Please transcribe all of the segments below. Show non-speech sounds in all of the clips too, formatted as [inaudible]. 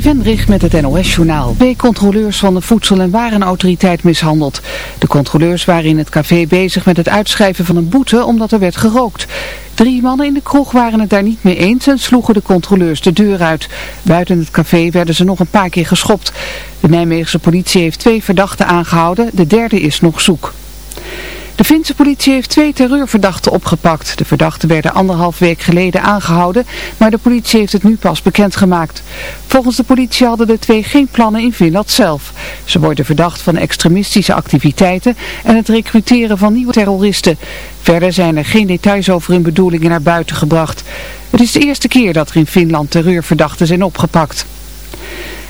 Trudy met het NOS-journaal. Twee controleurs van de Voedsel- en Warenautoriteit mishandeld. De controleurs waren in het café bezig met het uitschrijven van een boete omdat er werd gerookt. Drie mannen in de kroeg waren het daar niet mee eens en sloegen de controleurs de deur uit. Buiten het café werden ze nog een paar keer geschopt. De Nijmeegse politie heeft twee verdachten aangehouden, de derde is nog zoek. De Finse politie heeft twee terreurverdachten opgepakt. De verdachten werden anderhalf week geleden aangehouden, maar de politie heeft het nu pas bekendgemaakt. Volgens de politie hadden de twee geen plannen in Finland zelf. Ze worden verdacht van extremistische activiteiten en het recruteren van nieuwe terroristen. Verder zijn er geen details over hun bedoelingen naar buiten gebracht. Het is de eerste keer dat er in Finland terreurverdachten zijn opgepakt.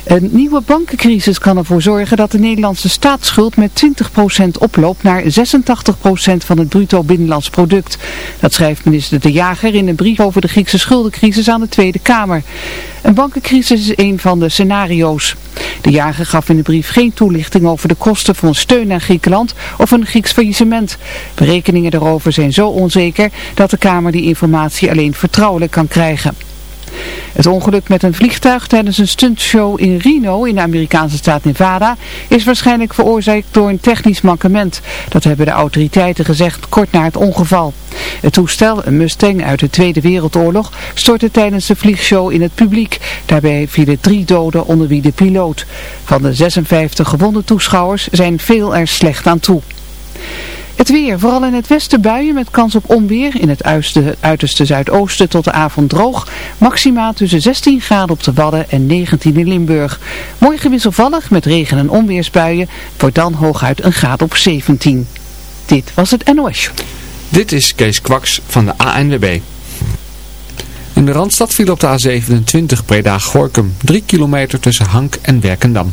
Een nieuwe bankencrisis kan ervoor zorgen dat de Nederlandse staatsschuld met 20% oploopt naar 86% van het bruto binnenlands product. Dat schrijft minister De Jager in een brief over de Griekse schuldencrisis aan de Tweede Kamer. Een bankencrisis is een van de scenario's. De Jager gaf in de brief geen toelichting over de kosten van steun aan Griekenland of een Grieks faillissement. Berekeningen daarover zijn zo onzeker dat de Kamer die informatie alleen vertrouwelijk kan krijgen. Het ongeluk met een vliegtuig tijdens een stuntshow in Reno in de Amerikaanse staat Nevada is waarschijnlijk veroorzaakt door een technisch mankement. Dat hebben de autoriteiten gezegd kort na het ongeval. Het toestel, een Mustang uit de Tweede Wereldoorlog, stortte tijdens de vliegshow in het publiek. Daarbij vielen drie doden onder wie de piloot. Van de 56 gewonde toeschouwers zijn veel er slecht aan toe. Het weer, vooral in het westen buien met kans op onweer. In het uiterste, uiterste zuidoosten tot de avond droog. Maxima tussen 16 graden op de Wadden en 19 in Limburg. Morgen wisselvallig met regen- en onweersbuien. Wordt dan hooguit een graad op 17. Dit was het NOS. Dit is Kees Kwaks van de ANWB. In de Randstad viel op de A27 Breda-Gorkum 3 kilometer tussen Hank en Werkendam.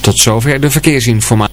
Tot zover de verkeersinformatie.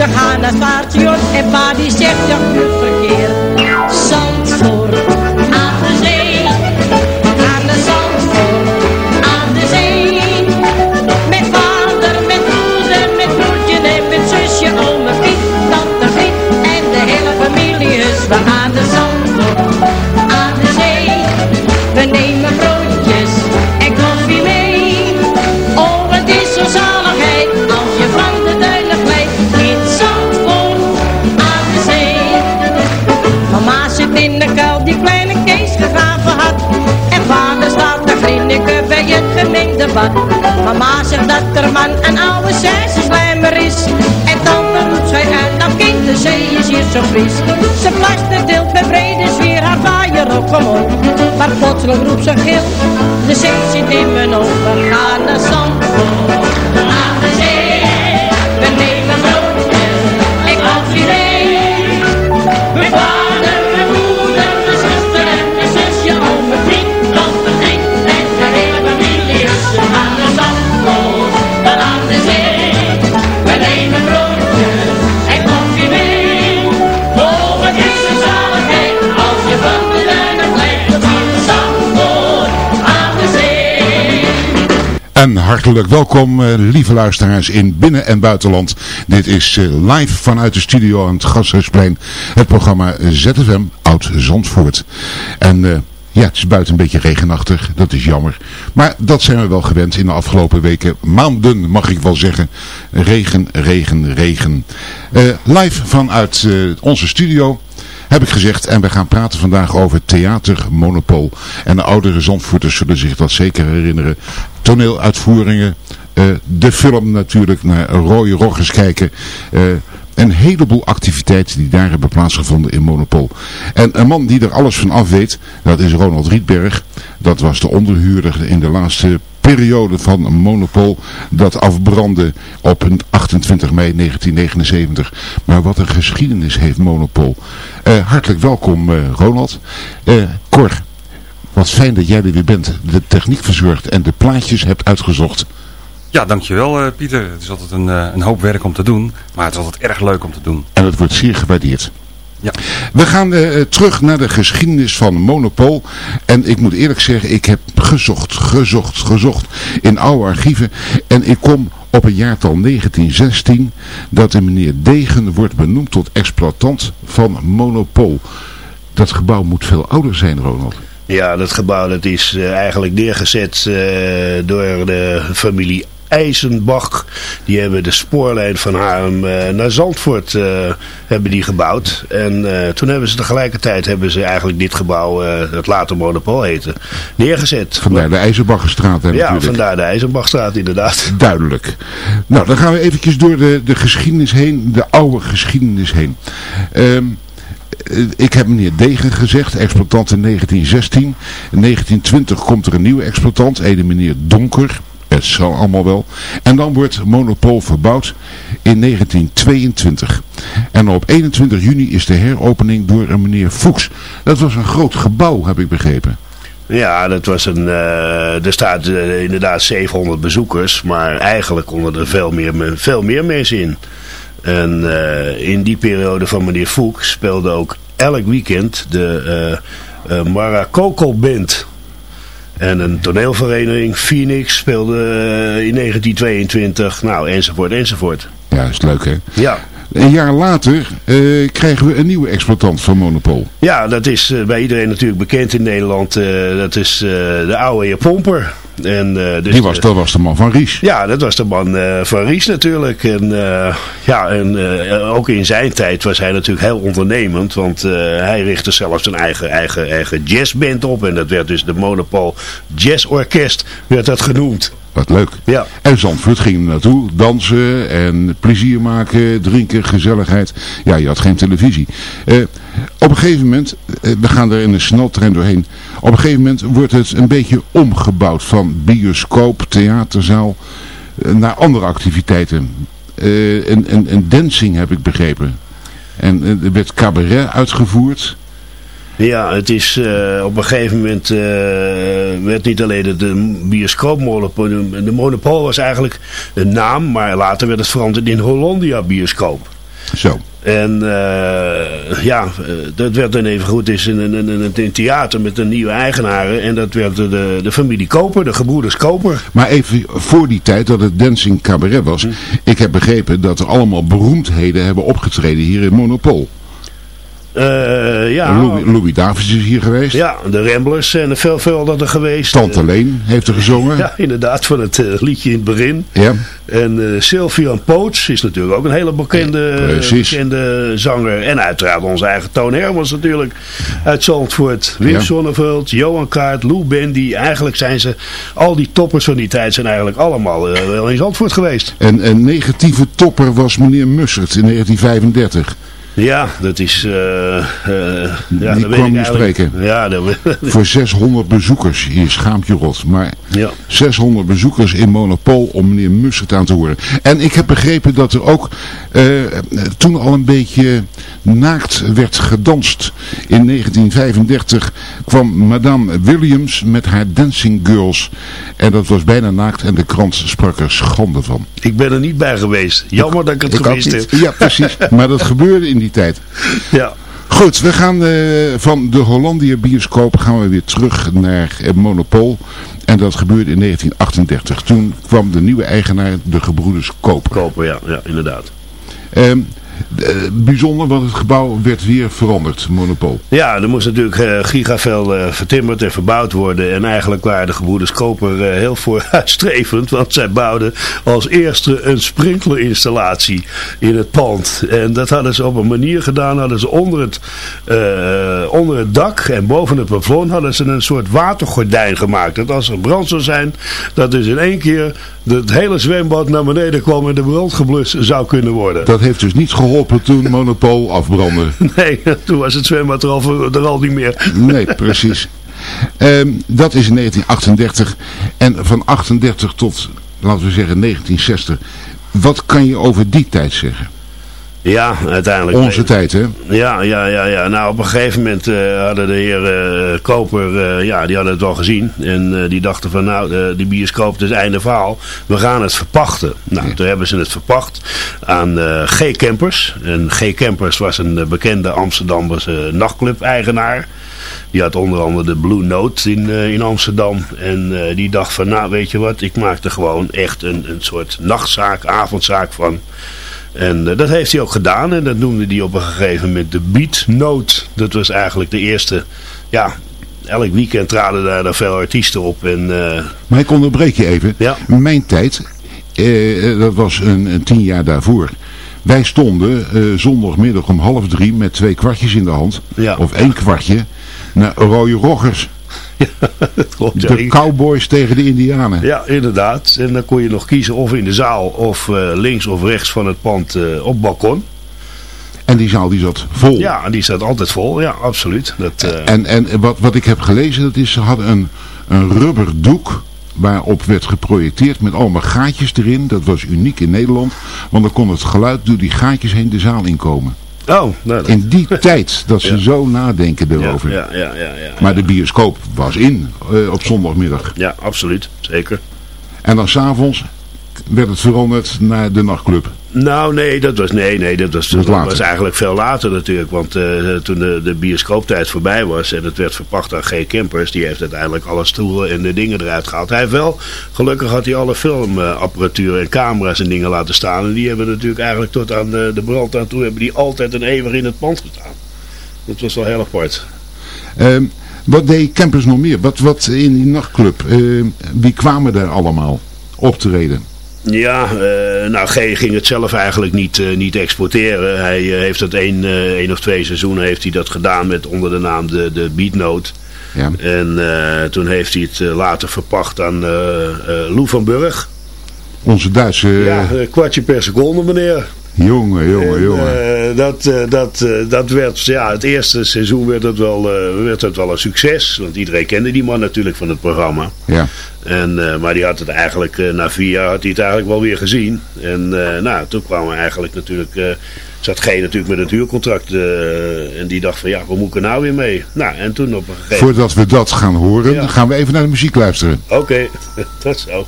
Ze gaan naar het station en pa die zegt goed verkeer. Mama zegt dat er man een oude slijmer is. En tante roept zij uit, nou kind, de zee is hier zo fris. Ze plaster deelt met brede sfeer haar vaaier op omhoog. Maar plotseling roept ze gil, de zee zit in mijn ogen. Gaan naar Zandvoort. Hartelijk welkom, eh, lieve luisteraars in binnen- en buitenland. Dit is eh, live vanuit de studio aan het Gasthuisplein. Het programma ZFM Oud Zandvoort. En eh, ja, het is buiten een beetje regenachtig. Dat is jammer. Maar dat zijn we wel gewend in de afgelopen weken. Maanden mag ik wel zeggen. Regen, regen, regen. Live vanuit onze studio heb ik gezegd. En we gaan praten vandaag over Theater Monopol. En de oudere Zandvoorters zullen zich dat zeker herinneren. Toneeluitvoeringen, eh, de film natuurlijk, naar Rode Roggers kijken. eh, een heleboel activiteiten die daar hebben plaatsgevonden in Monopol. En een man die er alles van af weet, dat is Ronald Rietberg. Dat was de onderhuurder in de laatste periode van Monopol dat afbrandde op een 28 mei 1979. Maar wat een geschiedenis heeft Monopol. Eh, hartelijk welkom Ronald. Eh Cor, wat fijn dat jij er weer bent. De techniek verzorgd en de plaatjes hebt uitgezocht. Ja, dankjewel eh, Pieter. Het is altijd een, eh, een hoop werk om te doen, maar het is altijd erg leuk om te doen. En het wordt zeer gewaardeerd. Ja. We gaan eh, terug naar de geschiedenis van Monopol. En ik moet eerlijk zeggen, ik heb gezocht, gezocht, gezocht in oude archieven. En ik kom op een jaartal 1916 dat de meneer Degen wordt benoemd tot exploitant van Monopol. Dat gebouw moet veel ouder zijn, Ronald. Ja, dat gebouw dat is eh, eigenlijk neergezet eh, door de familie IJzenbach. Die hebben de spoorlijn van Haarlem eh, naar Zandvoort hebben die gebouwd. En toen hebben ze tegelijkertijd hebben ze eigenlijk dit gebouw, dat later Monopol heette, neergezet. Vandaar de IJzerbaggerstraat. hè, ja, natuurlijk. vandaar de IJzenbachstraat inderdaad. Duidelijk. Nou, dan gaan we eventjes door de, de geschiedenis heen, de oude geschiedenis heen. Eh, ik heb meneer Degen gezegd, exploitant in 1916. In 1920 komt er een nieuwe exploitant, een meneer Donker. Het zal allemaal wel. En dan wordt Monopol verbouwd in 1922. En op 21 juni is de heropening door een meneer Fuchs. Dat was een groot gebouw, heb ik begrepen. Ja, dat was een, eh, er staat eh, inderdaad 700 bezoekers, maar eigenlijk konden er veel meer, me- veel meer mensen in. En eh, in die periode van meneer Fuchs speelde ook elk weekend de eh eh, Maracocco Band. En een toneelvereniging, Phoenix, speelde in 1922, nou enzovoort enzovoort. Ja, is leuk hè. Ja. Een jaar later eh, krijgen we een nieuwe exploitant van Monopol. Ja, dat is bij iedereen natuurlijk bekend in Nederland. dat is de oude heer Pomper. En, eh, dus Die was, de- dat was de man van Ries. Ja, dat was de man eh, van Ries natuurlijk. En, eh, ja, en eh, ook in zijn tijd was hij natuurlijk heel ondernemend. Want eh, hij richtte zelfs een eigen, eigen, eigen jazzband op. En dat werd dus de Monopol Jazz Orkest werd dat genoemd. Wat leuk. Ja. En Zandvoort ging er naartoe. Dansen en plezier maken, drinken, gezelligheid. Ja, je had geen televisie. Eh, op een gegeven moment, eh, we gaan er in een sneltrein doorheen. Op een gegeven moment wordt het een beetje omgebouwd van bioscoop, theaterzaal eh, naar andere activiteiten. Een, een, een dancing heb ik begrepen. En er werd cabaret uitgevoerd. Ja, het is eh, op een gegeven moment eh, werd niet alleen de, de bioscoopmonopol, de, de monopol was eigenlijk een naam, maar later werd het veranderd in Hollandia bioscoop. Zo. En eh, ja, dat werd dan even goed is een, een, een, een theater met een nieuwe eigenaren. En dat werd de, de familie Koper, de gebroeders Koper. Maar even voor die tijd dat het Dancing Cabaret was. Ik heb begrepen dat er allemaal beroemdheden hebben opgetreden hier in Monopol. Eh, ja, Louis, Louis Davids is hier geweest. ja, de Ramblers zijn er veel, veel er geweest. Tante Leen heeft er gezongen. [laughs] Ja, inderdaad, van het eh, liedje in het begin. Ja. En eh Sylvian Poots is natuurlijk ook een hele bekende, bekende zanger. En uiteraard onze eigen Toon Hermans natuurlijk uit Zandvoort. Wim Ja. Sonneveld, Johan Kaart, Lou Bendy. Eigenlijk zijn ze, al die toppers van die tijd zijn eigenlijk allemaal eh, wel in Zandvoort geweest. En een negatieve topper was meneer Mussert in 1935. Ja, dat is... eh, ja, kwam ik nu eigenlijk- spreken. Ja, dat, [laughs] Voor 600 bezoekers. Hier schaamt je rot. Maar ja. 600 bezoekers in Monopol om meneer Mussert aan te horen. En ik heb begrepen dat er ook eh, toen al een beetje naakt werd gedanst. In 1935 kwam Madame Williams met haar Dancing Girls. En dat was bijna naakt en de krant sprak er schande van. Ik ben er niet bij geweest. Jammer dat ik het Ik ook gemist niet. heb. Ja, precies. [laughs] Maar dat gebeurde in die tijd. Ja. Goed, we gaan eh, van de Hollandia bioscoop gaan we weer terug naar eh, Monopol. En dat gebeurde in 1938. Toen kwam de nieuwe eigenaar, de gebroeders Koper. Koper, ja, ja inderdaad. Ehm, eh, bijzonder, want het gebouw werd weer veranderd, Monopol. Ja, er moest natuurlijk uh, gigaveel uh, vertimmerd en verbouwd worden. En eigenlijk waren de gebroeders Koper heel vooruitstrevend. Want zij bouwden als eerste een sprinklerinstallatie in het pand. En dat hadden ze op een manier gedaan. Hadden ze onder het, onder het dak en boven het plafond hadden ze een soort watergordijn gemaakt. Dat als er brand zou zijn, dat dus in één keer het hele zwembad naar beneden kwam en de brand geblust zou kunnen worden. Dat heeft dus niet geholpen toen Monopol afbrandde. [laughs] Nee, toen was het zwembad er al, er al niet meer. Nee, precies. Um, dat is in 1938 en van 38 tot, laten we zeggen, 1960. Wat kan je over die tijd zeggen? Ja, uiteindelijk. Onze tijd, hè? Ja, ja, ja, ja. Nou, op een gegeven moment uh, hadden de heer uh, Koper, uh, ja, die hadden het wel gezien. En die dachten van, nou, die bioscoop, het is einde verhaal. We gaan het verpachten. Nou, ja. toen hebben ze het verpacht aan G. Campers. En G. Campers was een bekende Amsterdamse nachtclub-eigenaar. Die had onder andere de Blue Note in, in Amsterdam. En die dacht van, nou, weet je wat, ik maak er gewoon echt een, een soort nachtzaak, avondzaak van. En uh, dat heeft hij ook gedaan. En dat noemde hij op een gegeven moment de Beat Note. Dat was eigenlijk de eerste... Ja, elk weekend traden daar, daar veel artiesten op. En, uh... Maar ik onderbreek je even. Ja. Mijn tijd, uh, dat was een, een, tien jaar daarvoor. Wij stonden zondagmiddag om half drie met twee kwartjes in de hand. Ja. Of één kwartje. Naar Rode Roggers. Ja, [laughs] dat klopt. De cowboys tegen de indianen. Ja, inderdaad. En dan kon je nog kiezen of in de zaal of uh, links of rechts van het pand uh, op balkon. En die zaal die zat vol. Ja, die zat altijd vol. Ja, absoluut. Dat, uh... En, en wat, wat ik heb gelezen, dat is, ze hadden een, een rubber doek waarop werd geprojecteerd met allemaal gaatjes erin. Dat was uniek in Nederland, want dan kon het geluid door die gaatjes heen de zaal inkomen. Oh, nou, In die [laughs] tijd dat ze Ja. zo nadenken erover. Ja, ja, ja, ja, ja. Maar de bioscoop was in eh, op zondagmiddag. Ja, absoluut. Zeker. En dan s'avonds werd het veranderd naar de nachtclub. Nou, nee, dat was, nee, nee, dat was, Dat was dat later. was eigenlijk veel later natuurlijk. Want eh, toen de, de bioscooptijd voorbij was en het werd verpacht aan G. Kempers, die heeft uiteindelijk alle stoelen en de dingen eruit gehaald. Hij heeft wel, gelukkig had hij alle filmapparatuur en camera's en dingen laten staan. En die hebben natuurlijk eigenlijk tot aan de, de brand aan toe, hebben die altijd en eeuwig in het pand gestaan. Dat was wel heel apart. Ehm, wat deed Campers nog meer? Wat, wat in die nachtclub? Ehm, wie kwamen daar allemaal optreden? Ja, eh, nou G ging het zelf eigenlijk niet, eh, niet exporteren. Hij eh, heeft dat één, één of twee seizoenen heeft hij dat gedaan met onder de naam de, de Beatnote. Ja. En toen heeft hij het later verpacht aan Lou van Burg. Onze Duitse ja, kwartje per seconde meneer. Jongen, jongen, En, jongen. eh, dat, eh, dat, eh, dat werd, ja, het eerste seizoen werd het, wel, werd het wel een succes. Want iedereen kende die man natuurlijk van het programma. ja. En, maar die had het eigenlijk, na vier jaar had hij het eigenlijk wel weer gezien. En nou, toen kwamen we eigenlijk natuurlijk, zat G natuurlijk met het huurcontract. en die dacht van ja, waar moet ik er nou weer mee? Nou, en toen op een gegeven moment, Voordat we dat gaan horen, Ja. gaan we even naar de muziek luisteren. oké, [laughs] dat is zo.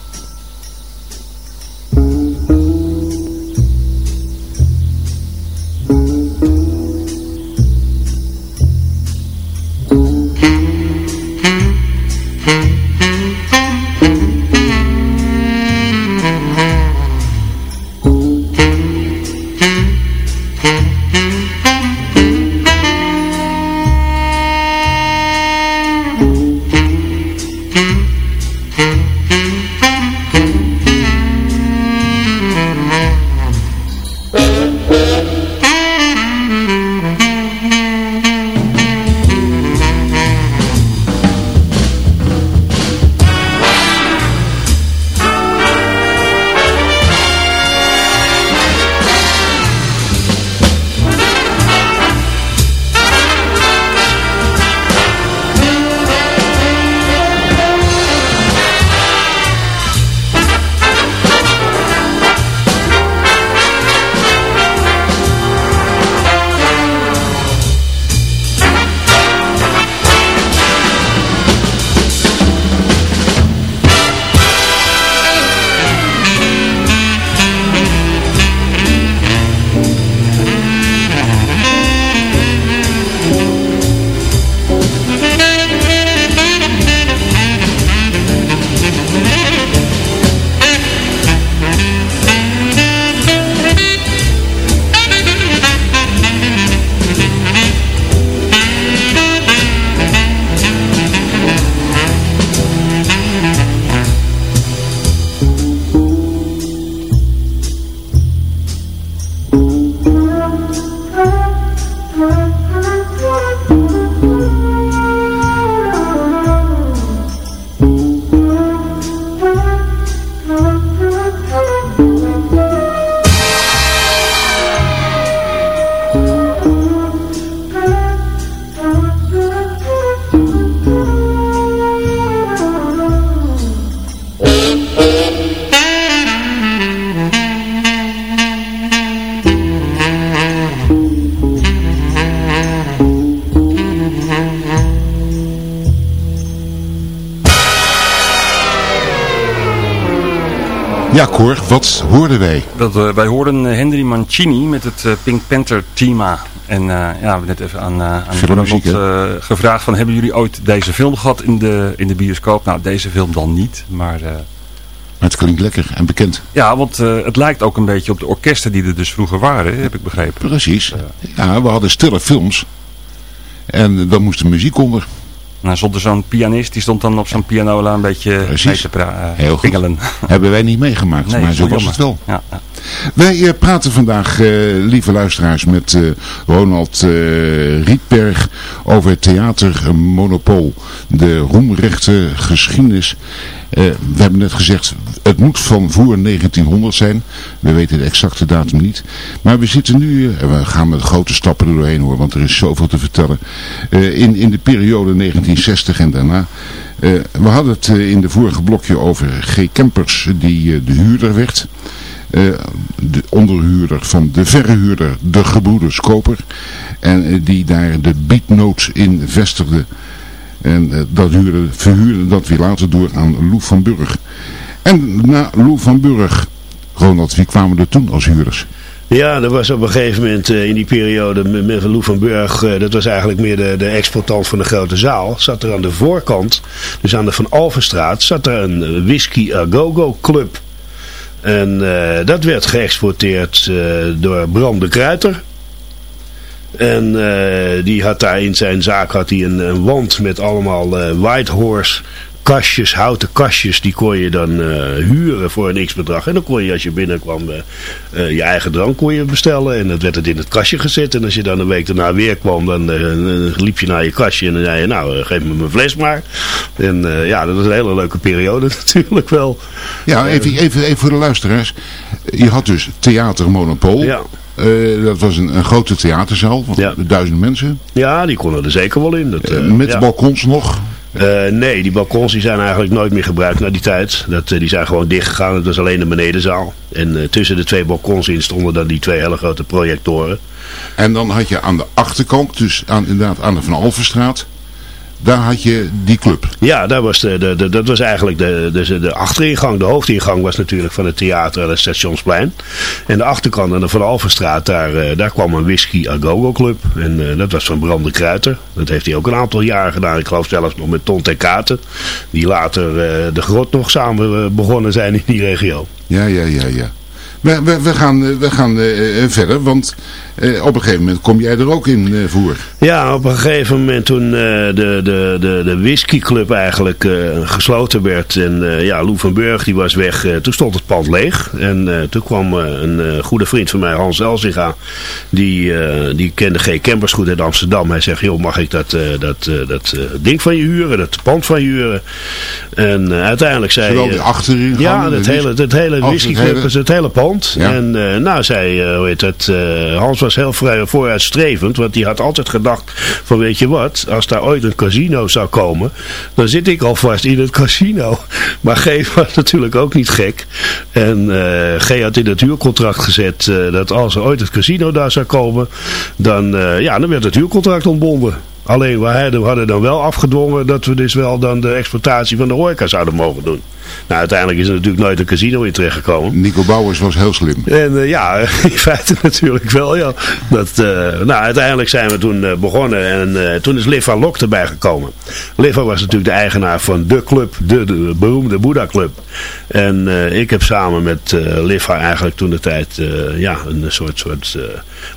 Dat, uh, wij hoorden uh, Henry Mancini met het uh, Pink Panther thema. En ja, we hebben net even aan, aan Ronald gevraagd van hebben jullie ooit deze film gehad in de, in de bioscoop? Nou, deze film dan niet, maar... Maar het klinkt lekker en bekend. Ja, want het lijkt ook een beetje op de orkesten die er dus vroeger waren, heb ik begrepen. Precies. Ja, we hadden stille films. En dan moest de muziek onder. Nou, stond er zo'n pianist, die stond dan op zo'n pianola een beetje Precies. te uh, Heel pingelen. [laughs] Hebben wij niet meegemaakt, nee, maar zo was het wel. Ja. Wij uh, praten vandaag, uh, lieve luisteraars, met Ronald Rietberg over Theater Monopool. De roemrechte geschiedenis. we hebben net gezegd, het moet van voor 1900 zijn. We weten de exacte datum niet. Maar we zitten nu, en we gaan met grote stappen er doorheen hoor, want er is zoveel te vertellen. in, in de periode 1960 en daarna. Uh, we hadden het uh, in de vorige blokje over G. Kempers, die uh, de huurder werd. de onderhuurder van de verhuurder, de gebroeders Koper. En die daar de beatnotes in vestigde. En dat huurde, verhuurde dat weer later door aan Lou van Burg. En na Lou van Burg, Ronald, wie kwamen er toen als huurders? Ja, dat was op een gegeven moment uh, in die periode met Lou van Burg, uh, dat was eigenlijk meer de, de van de grote zaal, zat er aan de voorkant, dus aan de Van Alvenstraat, zat er een Whisky A Go Go Club. En dat werd geëxporteerd door Bram de Kruiter. En die had daar in zijn zaak had hij een, een wand met allemaal White Horse kastjes, houten kastjes, die kon je dan uh, huren voor een x-bedrag. En dan kon je als je binnenkwam uh, uh, je eigen drank kon je bestellen. En dan werd het in het kastje gezet. En als je dan een week daarna weer kwam, dan liep je naar je kastje en dan zei je, nou geef me mijn fles maar. En ja, dat was een hele leuke periode [laughs] natuurlijk wel. Ja, even, even, even voor de luisteraars. Je had dus Theater Monopol. Ja. Uh, dat was een, een, grote theaterzaal van ja. duizend mensen. Ja, die konden er zeker wel in. Dat, uh, met ja. balkons nog. Uh, nee, die balkons die zijn eigenlijk nooit meer gebruikt na die tijd. Dat, uh, die zijn gewoon dichtgegaan. Het was alleen de benedenzaal. En uh, tussen de twee balkons in stonden dan die twee hele grote projectoren. En dan had je aan de achterkant, dus aan, inderdaad aan de Van Alvenstraat, daar had je die club. Ja, daar was de, de, de, dat was eigenlijk de, de, de achteringang. De hoofdingang was natuurlijk van het theater aan het Stationsplein. En de achterkant aan de Van Alvenstraat, daar, uh, daar kwam een Whisky A Go Go Club. En uh, dat was van Bram de Kruiter. Dat heeft hij ook een aantal jaren gedaan. Ik geloof zelfs nog met Ton ten Katen. Die later uh, de grot nog samen begonnen zijn in die regio. Ja, ja, ja, ja. We, we, we gaan, we gaan uh, verder, want op een gegeven moment kom jij er ook in voor. Ja, op een gegeven moment toen de, de, de, de whiskyclub eigenlijk gesloten werd en ja, Lou van Burg die was weg, toen stond het pand leeg. En toen kwam een goede vriend van mij, Hans Elzinga, die, die kende G. Campers goed uit Amsterdam. Hij zegt, joh, mag ik dat, dat, dat ding van je huren, dat pand van je huren? En uiteindelijk zei... Zowel de achterin Ja, het hele, het hele whiskyclub is het hele pand. Ja. En uh, nou, zei, uh, hoe heet het, uh, Hans was heel vrij vooruitstrevend, want die had altijd gedacht van, weet je wat, als daar ooit een casino zou komen, dan zit ik alvast in het casino. [laughs] Maar G was natuurlijk ook niet gek. En G had in het huurcontract gezet dat als er ooit het casino daar zou komen, dan, ja, dan werd het huurcontract ontbonden. Alleen we hadden dan wel afgedwongen dat we dus wel dan de exploitatie van de horeca zouden mogen doen. Nou, uiteindelijk is er natuurlijk nooit een casino in terechtgekomen. Nico Bouwers was heel slim. En uh, ja, [laughs] in feite natuurlijk wel, ja. Dat, uh, nou, uiteindelijk zijn we toen uh, begonnen en toen is Liv van Lok erbij gekomen. Liv was natuurlijk de eigenaar van de club, de, de beroemde Boeddha Club. En ik heb samen met Liv eigenlijk toen de tijd ja, een soort, soort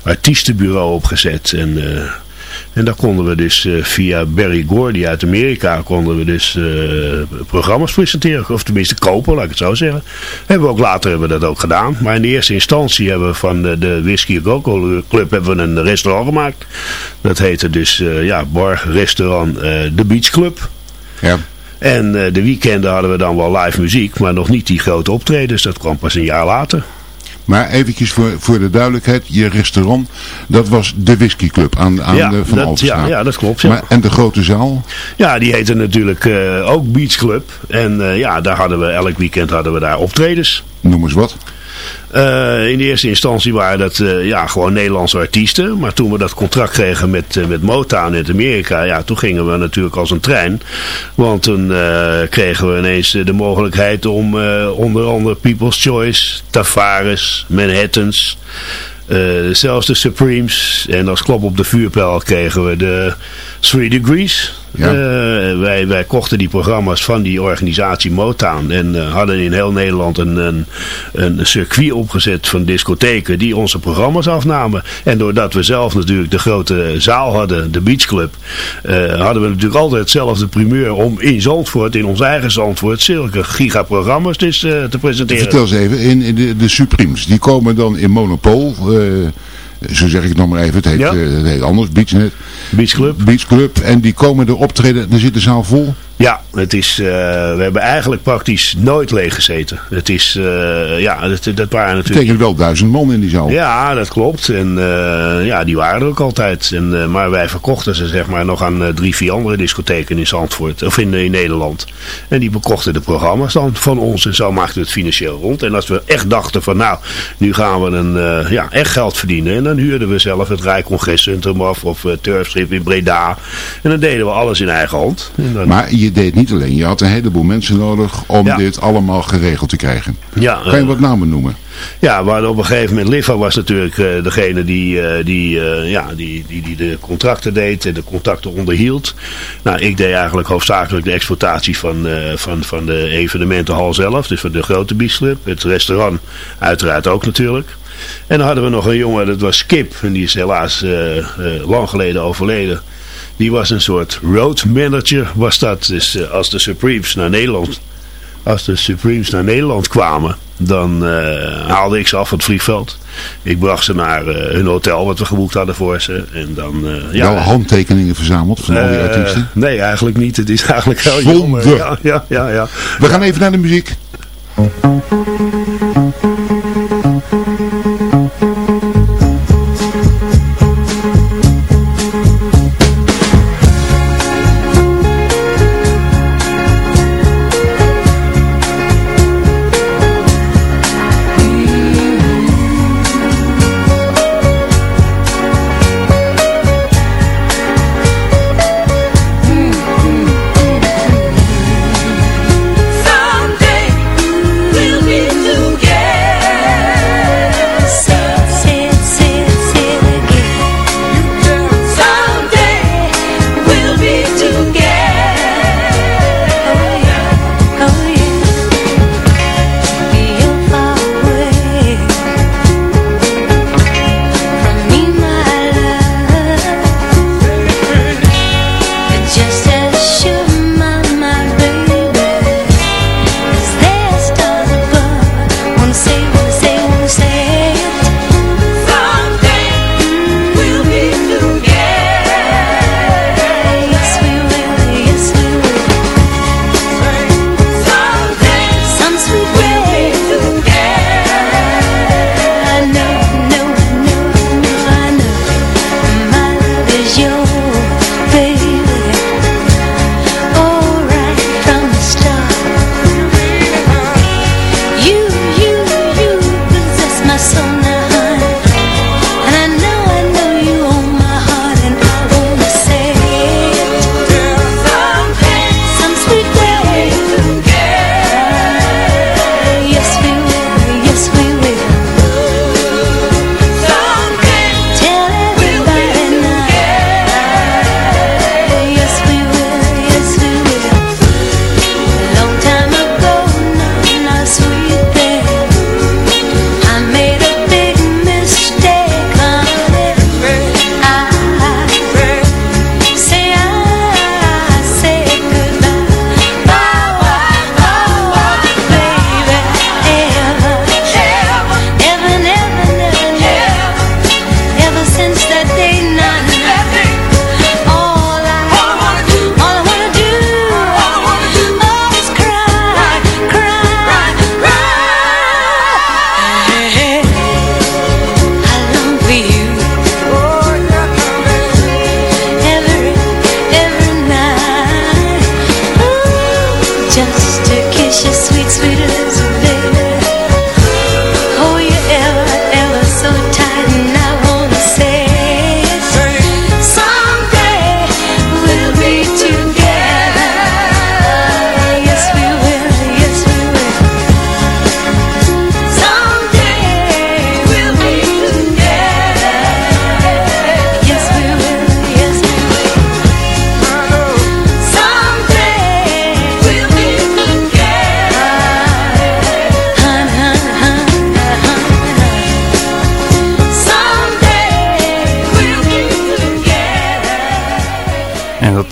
artiestenbureau opgezet en... En daar konden we dus uh, via Barry Gordy uit Amerika konden we dus uh, programma's presenteren. Of tenminste kopen, laat ik het zo zeggen. Hebben we ook later hebben we dat ook gedaan. Maar in de eerste instantie hebben we van de, de Whisky Club hebben we een restaurant gemaakt. Dat heette dus uh, ja, bar, restaurant The Beach Club. Ja. En de weekenden hadden we dan wel live muziek, maar nog niet die grote optredens. Dat kwam pas een jaar later. Maar eventjes voor, voor de duidelijkheid, je restaurant, dat was de Whisky Club aan, aan ja, de Van dat, ja, ja, dat klopt. Ja. Maar, en de grote zaal? Ja, die heette natuurlijk uh, ook Beach Club. En uh, ja, daar hadden we elk weekend hadden we daar optredens. Noem eens wat. In de eerste instantie waren dat ja, gewoon Nederlandse artiesten. Maar toen we dat contract kregen met, met Motown in Amerika, ja, toen gingen we natuurlijk als een trein. Want toen kregen we ineens de mogelijkheid om onder andere People's Choice, Tavares, Manhattans... Uh, zelfs de Supremes. En als klop op de vuurpijl kregen we de Three Degrees. Ja. Uh, wij, wij kochten die programma's van die organisatie Motown. En uh, hadden in heel Nederland een, een, een, circuit opgezet van discotheken die onze programma's afnamen. En doordat we zelf natuurlijk de grote zaal hadden, de Beach Club, uh, hadden we natuurlijk altijd hetzelfde primeur om in Zandvoort, in ons eigen Zandvoort, zulke gigaprogramma's dus te presenteren. Vertel eens even, in, in de, de Supremes, die komen dan in Monopool zo zeg ik het nog maar even, het heet, ja. het heet anders, Beachnet. Beach Club. Beach Club. En die komen er optreden, dan zit de zaal vol. Ja, het is, uh, we hebben eigenlijk praktisch nooit leeg gezeten. Het is, uh, ja, dat, dat waren natuurlijk... Betekent wel duizend man in die zaal. Ja, dat klopt. En uh, ja, die waren er ook altijd. En, maar wij verkochten ze zeg maar nog aan drie, vier andere discotheken in Zandvoort, of in, in Nederland. En die bekochten de programma's dan van ons en zo maakten we het financieel rond. En als we echt dachten van nou, nu gaan we een, ja, echt geld verdienen. En dan huurden we zelf het Rijcongrescentrum af of Turfschip in Breda. En dan deden we alles in eigen hand. Dan... Maar je deed niet alleen. Je had een heleboel mensen nodig om dit allemaal geregeld te krijgen. Ja, kan je uh, wat namen noemen? Ja, waar op een gegeven moment Liva was natuurlijk uh, degene die, uh, die, ja, die, die, die de contracten deed en de contacten onderhield. Nou, ik deed eigenlijk hoofdzakelijk de exploitatie van, van, van de evenementenhal zelf. Dus van de grote biesclub. Het restaurant uiteraard ook natuurlijk. En dan hadden we nog een jongen, dat was Skip. En die is helaas lang geleden overleden. Die was een soort road manager, was dat. Dus uh, als de Supremes naar Nederland, als de Supremes naar Nederland kwamen, dan uh, haalde ik ze af van het vliegveld. Ik bracht ze naar uh, hun hotel wat we geboekt hadden voor ze. En dan, ja, Jouw handtekeningen verzameld van al die artiesten? Nee, eigenlijk niet. Het is eigenlijk heel Zonde. Ja, ja, ja, ja. We gaan even naar de muziek.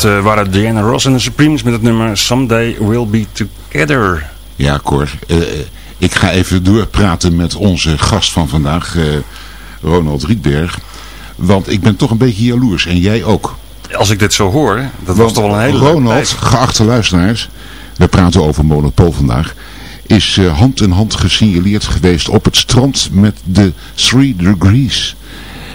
Dat uh, waren Diana Ross en de Supremes met het nummer Someday We'll Be Together. Ja, Cor. Uh, ik ga even doorpraten met onze gast van vandaag, uh, Ronald Rietberg. Want ik ben toch een beetje jaloers en jij ook. Als ik dit zo hoor, dat was toch wel een hele Ronald, geachte luisteraars, we praten over Monopool vandaag is hand in hand gesignaleerd geweest op het strand met de Three Degrees.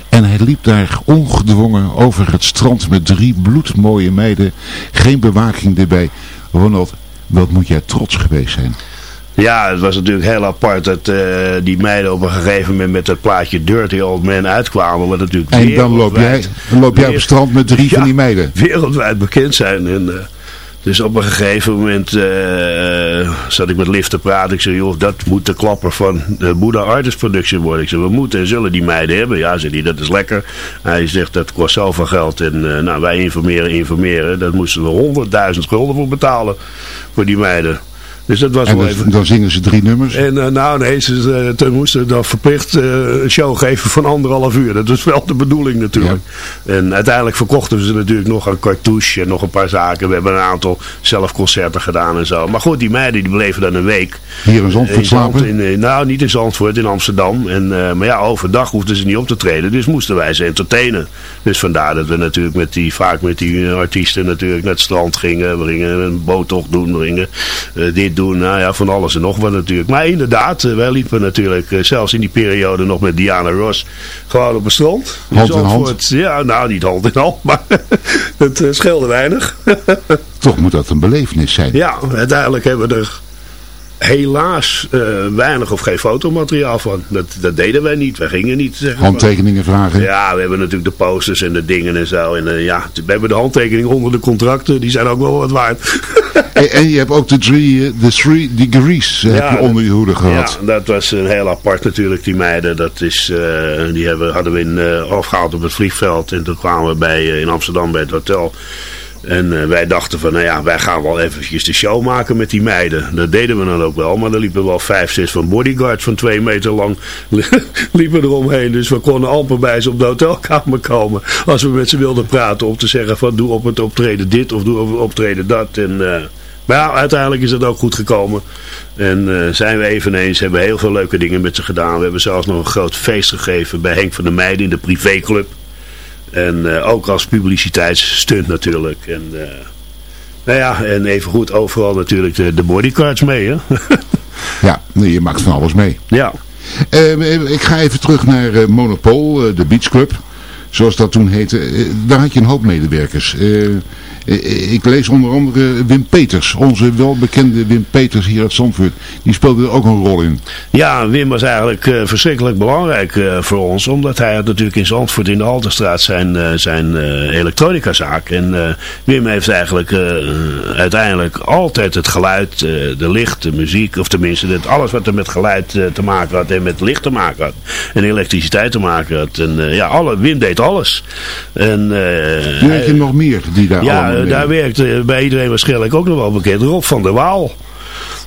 En hij liep daar ongedwongen over het strand met drie bloedmooie meiden. Geen bewaking erbij. Ronald, wat moet jij trots geweest zijn? Ja, het was natuurlijk heel apart dat uh, die meiden op een gegeven moment met het plaatje Dirty Old Man uitkwamen. Wat natuurlijk en dan loop jij, dan loop jij op het strand met drie [laughs] ja, van die meiden. wereldwijd bekend zijn. En, uh, dus op een gegeven moment uh, zat ik met Liv te praten. Ik zei, joh, dat moet de klapper van de Buddha Artist Production worden. Ik zei, we moeten en zullen die meiden hebben. Ja, zei hij, dat is lekker. Hij zegt, dat kost zoveel geld. En uh, nou, wij informeren, informeren. Daar moesten we 100.000 gulden voor betalen. Voor die meiden. Dus dat was en wel dat, even... dan zingen ze drie nummers? En uh, nou nee, ze uh, moesten dan verplicht uh, een show geven van anderhalf uur. Dat was wel de bedoeling natuurlijk. Ja. En uiteindelijk verkochten ze natuurlijk nog aan Cartouche en nog een paar zaken. We hebben een aantal zelfconcerten gedaan en zo. Maar goed, die meiden die bleven dan een week. Hier in Zandvoort slapen? In, nou, niet in Zandvoort, in Amsterdam. En, maar ja, overdag hoefden ze niet op te treden. Dus moesten wij ze entertainen. Dus vandaar dat we natuurlijk met die, vaak met die artiesten natuurlijk naar het strand gingen. We gingen een boottocht doen, we gingen dit doen. Nou ja, van alles en nog wat natuurlijk. Maar inderdaad, wij liepen natuurlijk zelfs in die periode nog met Diana Ross gewoon op het strand. Hand in hand? Ja, nou niet hand in hand, maar [laughs] het scheelde weinig. [laughs] Toch moet dat een belevenis zijn. Ja, uiteindelijk hebben we er helaas uh, weinig of geen fotomateriaal van. Dat, dat deden wij niet. Wij gingen niet Handtekeningen vragen? Ja, we hebben natuurlijk de posters en de dingen en zo. En uh, ja, we hebben de handtekeningen onder de contracten. Die zijn ook wel wat waard. en, en, je hebt ook de three, de three degrees ja, heb je onder je hoede gehad. Ja, dat was een heel apart natuurlijk, die meiden. Dat is, uh, die hebben, hadden we in, afgehaald op het vliegveld. En toen kwamen we bij, in Amsterdam bij het hotel. En uh, wij dachten van, nou ja, wij gaan wel eventjes de show maken met die meiden. Dat deden we dan ook wel, maar er liepen wel vijf, zes van bodyguards van twee meter lang [laughs] liepen eromheen. Dus we konden amper bij ze op de hotelkamer komen als we met ze wilden praten. Om te zeggen van, doe op het optreden dit of doe op het optreden dat. En, uh, maar ja, uiteindelijk is het ook goed gekomen. En uh, zijn we eveneens, hebben heel veel leuke dingen met ze gedaan. We hebben zelfs nog een groot feest gegeven bij Henk van der Meijden in de privéclub. En uh, ook als publiciteitsstunt natuurlijk. En, uh, nou ja, en even goed overal natuurlijk de, de bodycards mee. Hè? [laughs] ja, je maakt van alles mee. Ja. Uh, ik ga even terug naar Monopol, de Beach Club. Zoals dat toen heette. daar had je een hoop medewerkers. Ik lees onder andere Wim Peters, onze welbekende Wim Peters hier uit Zandvoort. Die speelde er ook een rol in. Ja, Wim was eigenlijk verschrikkelijk belangrijk voor ons. Omdat hij had natuurlijk in Zandvoort in de Alterstraat zijn, uh, zijn elektronicazaak. En Wim heeft eigenlijk uiteindelijk altijd het geluid, de licht, de muziek. Of tenminste het, alles wat er met geluid te maken had en met licht te maken had. En elektriciteit te maken had. En ja, alle, Wim deed alles. En, nu heb je nog meer die daar ja, daar werkte bij iedereen waarschijnlijk ook nog wel bekend Rob van der Waal.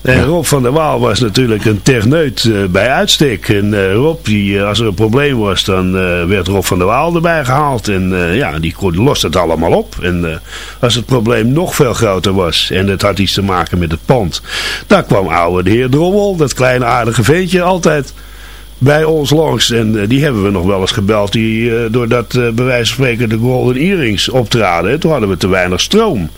En ja. Rob van der Waal was natuurlijk een techneut uh, bij uitstek. En uh, Rob, die, uh, als er een probleem was, dan werd Rob van der Waal erbij gehaald. En ja, die lost het allemaal op. En als het probleem nog veel groter was, en het had iets te maken met het pand, dan kwam oude de heer Drommel, dat kleine aardige ventje, altijd bij ons langs. En uh, die hebben we nog wel eens gebeld. Die uh, doordat uh, bij wijze van spreken de Golden Earrings optraden. Toen hadden we te weinig stroom.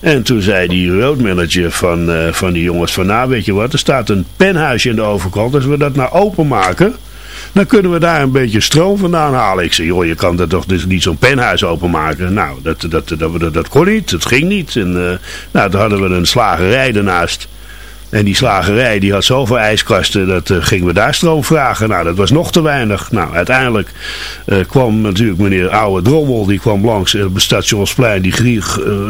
En toen zei die roadmanager van, van die jongens van nou weet je wat. Er staat een penhuisje in de overkant. Als we dat nou openmaken. Dan kunnen we daar een beetje stroom vandaan halen. Ik zei, joh, je kan dat toch dus niet zo'n penhuis openmaken. Nou, dat, dat, dat, dat, dat kon niet. Dat ging niet. En nou, toen hadden we een slagerij ernaast. En die slagerij die had zoveel ijskasten, dat uh, gingen we daar stroom vragen. Nou, dat was nog te weinig. Nou, uiteindelijk uh, kwam natuurlijk meneer Oude Drommel, die kwam langs op het stationsplein. Die,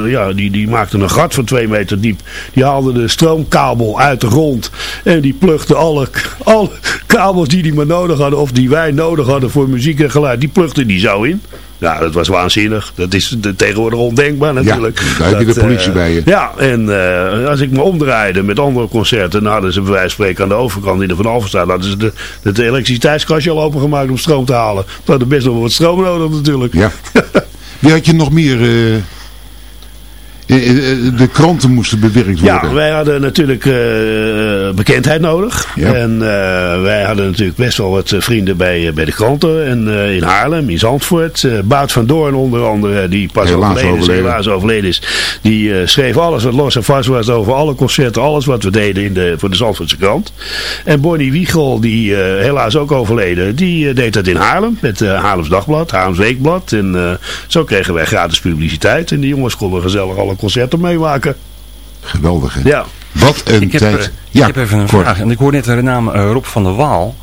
ja, die, die maakte een gat van twee meter diep. Die haalde de stroomkabel uit de grond. En die plugde alle, alle kabels die die maar nodig hadden, of die wij nodig hadden voor muziek en geluid, die plugde die zo in. Ja, dat was waanzinnig. Dat is tegenwoordig ondenkbaar natuurlijk. Ja, daar heb je de politie uh, bij je. Ja, en uh, als ik me omdraaide met andere concerten, dan hadden ze bij wijze van spreken aan de overkant in de Van Alphenstraat, hadden ze de, de elektriciteitskastje al opengemaakt om stroom te halen. We hadden best wel wat stroom nodig natuurlijk. Ja. [laughs] Wie had je nog meer... Uh... de kranten moesten bewerkt worden. Ja, wij hadden natuurlijk bekendheid nodig. En wij hadden natuurlijk best wel wat vrienden bij, bij de kranten. En in Haarlem, in Zandvoort. Bout van Doorn onder andere, die pas helaas overleden, overleden. Is, helaas overleden is. Die schreef alles wat los en vast was over alle concerten, alles wat we deden in de, voor de Zandvoortse krant. En Bonnie Wiegel, die helaas ook overleden, die deed dat in Haarlem. Met Haarlems Dagblad, Haarlems Weekblad. En zo kregen wij gratis publiciteit. En die jongens konden gezellig alle concerten meemaken. Geweldig, hè? Ja. Wat een ik heb, tijd. Uh, ja, ik heb even een vraag. En ik hoor net de naam uh, Rob van der Waal.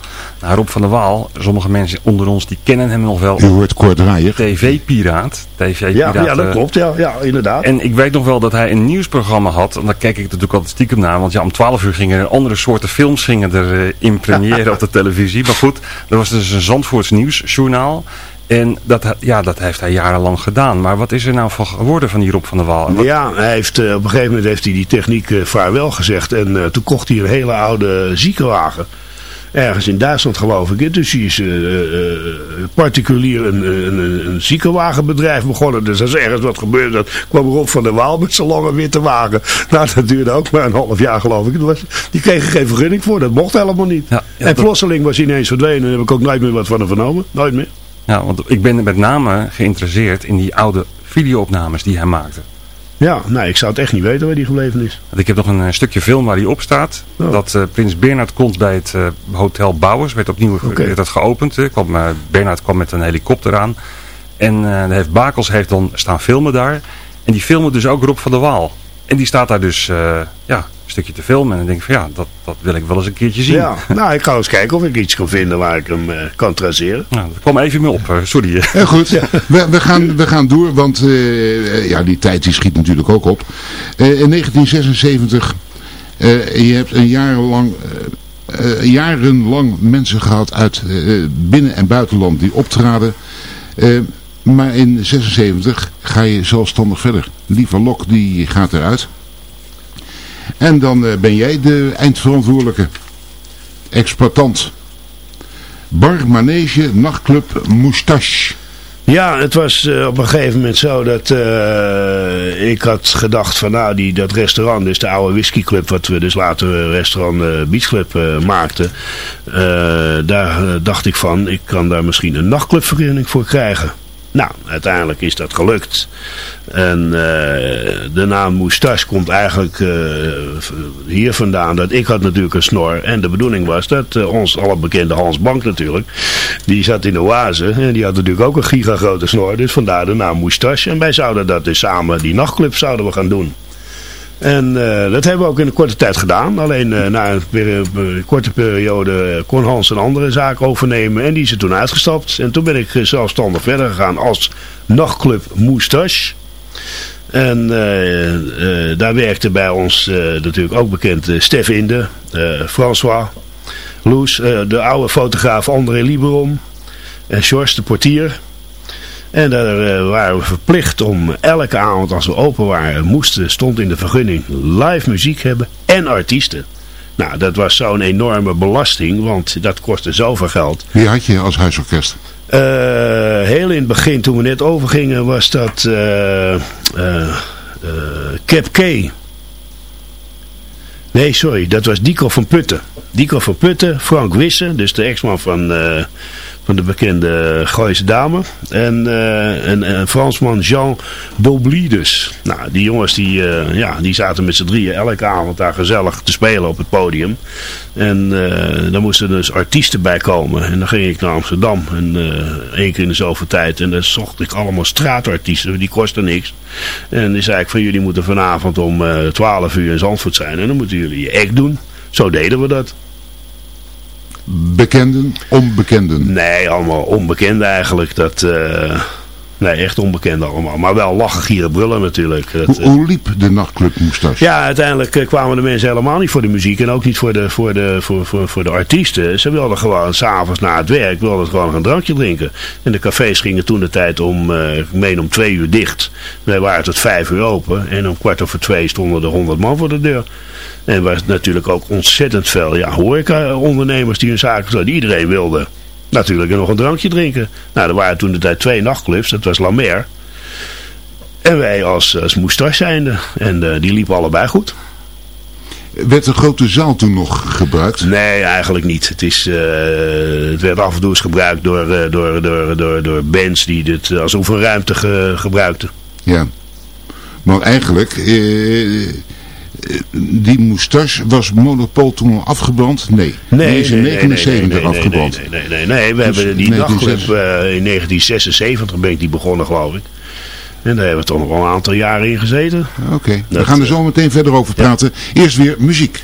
Nou, Rob van der Waal, sommige mensen onder ons die kennen hem nog wel. U hoort kort draaien. TV-piraat. TV ja, ja, dat klopt. Ja, ja, inderdaad. En ik weet nog wel dat hij een nieuwsprogramma had. En daar keek ik natuurlijk altijd stiekem naar. Want ja, om 12 uur gingen er andere soorten films gingen er uh, in première [laughs] op de televisie. Maar goed, er was dus een Zandvoorts nieuwsjournaal. En dat, ja, dat heeft hij jarenlang gedaan. Maar wat is er nou van geworden van die Rob van der Waal? Wat... Ja, hij heeft, uh, op een gegeven moment heeft hij die techniek uh, vaarwel gezegd. En uh, toen kocht hij een hele oude ziekenwagen. Ergens in Duitsland geloof ik. Dus hij is particulier een, een, een, ziekenwagenbedrijf begonnen. Dus als ergens wat gebeurde, dat kwam Rob van der Waal met zijn lange witte wagen. [laughs] Nou, dat duurde ook maar een half jaar geloof ik. Was, die kregen geen vergunning voor, dat mocht helemaal niet. Ja, ja, en plotseling was hij ineens verdwenen. Daar heb ik ook nooit meer wat van hem vernomen. Nooit meer. Ja, want ik ben met name geïnteresseerd in die oude videoopnames die hij maakte. Ja, nou, ik zou het echt niet weten waar die gebleven is. Want ik heb nog een, een stukje film waar hij op staat. Oh. Dat uh, Prins Bernhard komt bij het uh, Hotel Bouwers. Werd opnieuw okay. werd dat geopend. Uh, kwam, Bernhard kwam met een helikopter aan. En heeft Bakels heeft dan staan filmen daar. En die filmen dus ook Rob van der Waal. En die staat daar dus ja, een stukje te filmen. En dan denk ik van ja, dat, dat wil ik wel eens een keertje zien. Ja, nou ik ga eens kijken of ik iets kan vinden waar ik hem uh, kan traceren. Nou, dat kwam even mee op, uh, sorry. Heel goed, ja. we, we, gaan, we gaan door, want uh, ja, die tijd die schiet natuurlijk ook op. in 1976, je hebt een jarenlang... jarenlang mensen gehad uit binnen- en buitenland die optraden. Maar in 76 ga je zelfstandig verder. Lieve Lok die gaat eruit. En dan uh, ben jij de eindverantwoordelijke. Exploitant. Bar, manege, nachtclub, moustache. Ja, het was uh, op een gegeven moment zo dat uh, ik had gedacht van nou, die, dat restaurant, dus de oude whiskyclub, wat we dus later restaurant Beachclub maakten. daar dacht ik van, ik kan daar misschien een nachtclubvergunning voor krijgen. Nou, uiteindelijk is dat gelukt. En uh, de naam Moustache komt eigenlijk uh, hier vandaan. Dat ik had natuurlijk een snor. En de bedoeling was dat uh, ons bekende Hans Bank natuurlijk. Die zat in de oase. En die had natuurlijk ook een gigagrote snor. Dus vandaar de naam Moustache. En wij zouden dat dus samen, die nachtclub zouden we gaan doen. En uh, dat hebben we ook in een korte tijd gedaan. Alleen uh, na een, korte periode kon Hans een andere zaak overnemen. En die is er toen uitgestapt. En toen ben ik zelfstandig verder gegaan als nachtclub Moustache. En daar werkte bij ons natuurlijk ook bekend Stef Inde, François, Loes, de oude fotograaf André Liberom en George de portier. En daar uh, waren we verplicht om elke avond als we open waren, moesten, stond in de vergunning, live muziek hebben en artiesten. Nou, dat was zo'n enorme belasting, want dat kostte zoveel geld. Wie had je als huisorkest? Uh, heel in het begin, toen we net overgingen, was dat uh, Cap K. Nee, sorry, dat was Dico van Putten. Dico van Putten, Frank Wissen, dus de ex-man van van de bekende Gooise dame. En uh, een, een, Fransman Jean Doblides. Nou, die jongens die, uh, ja, die zaten met z'n drieën elke avond daar gezellig te spelen op het podium. En uh, daar moesten dus artiesten bij komen. En dan ging ik naar Amsterdam. En één keer in de zoveel tijd. En dan zocht ik allemaal straatartiesten. Die kosten niks. En die zei ik van jullie moeten vanavond om 12 uur in Zandvoort zijn. En dan moeten jullie je act doen. Zo deden we dat. Bekenden, onbekenden? Nee, allemaal onbekenden eigenlijk. Dat, uh, nee, echt onbekenden allemaal. Maar wel lachen, gieren, brullen natuurlijk. Dat, hoe, hoe, liep de nachtclub Moustache? Ja, uiteindelijk uh, kwamen de mensen helemaal niet voor de muziek. En ook niet voor de, voor de, voor, voor, voor de artiesten. Ze wilden gewoon s'avonds na het werk wilden gewoon een drankje drinken. En de cafés gingen toen de tijd om, uh, ik meen om twee uur dicht. Wij waren tot vijf uur open. En om kwart over twee stonden er honderd man voor de deur. En was natuurlijk ook ontzettend veel ja, horeca-ondernemers die hun zaken. Iedereen wilde natuurlijk nog een drankje drinken. Nou, er waren toen de tijd twee nachtclubs. Dat was La Mer. En wij als, als moustache zijnde. En die liepen allebei goed. Werd de grote zaal toen nog gebruikt? Nee, eigenlijk niet. Het, is, het werd af en toe eens gebruikt door, door, door, door, door bands die dit als oefenruimte ge, gebruikten. Ja. Maar eigenlijk, die moustache, was Monopol toen al afgebrand? Nee, nee is in 1979 afgebrand. Nee, nee, nee, we hebben die nachtclub in 1976 ben ik die begonnen geloof ik. En daar hebben we toch nog wel een aantal jaren in gezeten. Oké, we gaan er zo meteen verder over praten. Eerst weer muziek.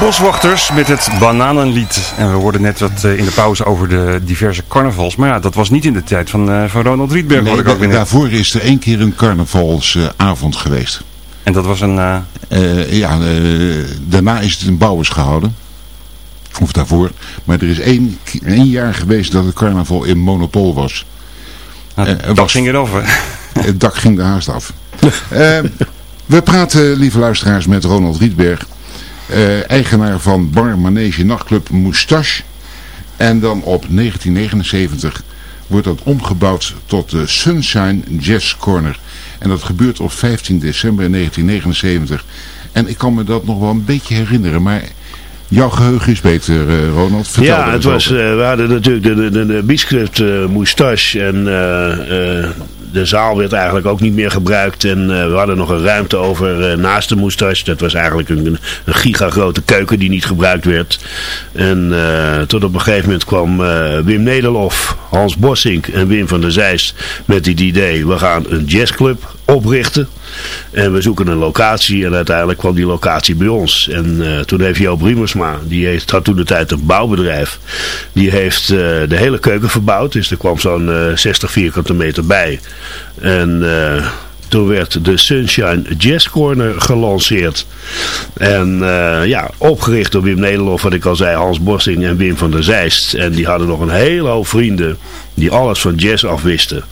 Boswachters met het bananenlied. En we hoorden net wat eh, in de pauze over de diverse carnavals. Maar ja, dat was niet in de tijd van, uh, van Ronald Rietberg. Nee, ik ook daarvoor is er één keer een carnavalsavond geweest. En dat was een... Uh... ja, daarna is het in Bouwers gehouden. Of daarvoor. Maar er is één, één jaar geweest dat het carnaval in Monopol was. Nou, het dak ging erover. [laughs] Het dak ging er haast af. we praten, lieve luisteraars, met Ronald Rietberg uh, eigenaar van Bar Manege Nachtclub Moustache. En dan op 1979 wordt dat omgebouwd tot de Sunshine Jazz Corner. En dat gebeurt op 15 december 1979. En ik kan me dat nog wel een beetje herinneren, maar Jouw geheugen is beter, uh, Ronald. Vertel ja, het was, uh, we hadden natuurlijk de, de, de, uh, Moustache en de zaal werd eigenlijk ook niet meer gebruikt. En we hadden nog een ruimte over naast de Moustache. Dat was eigenlijk een, een gigagrote keuken die niet gebruikt werd. En tot op een gegeven moment kwam Wim Nederlof, Hans Bossink en Wim van der Zijst met het idee. We gaan een jazzclub oprichten. En we zoeken een locatie en uiteindelijk kwam die locatie bij ons. En toen heeft Joop Riemersma, die heeft, had toen de tijd een bouwbedrijf. Die heeft de hele keuken verbouwd. Dus er kwam zo'n 60 vierkante meter bij. En toen werd de Sunshine Jazz Corner gelanceerd. En ja, opgericht door Wim Nederlof, wat ik al zei, Hans Bossing en Wim van der Zeist. En die hadden nog een hele hoop vrienden die alles van jazz afwisten.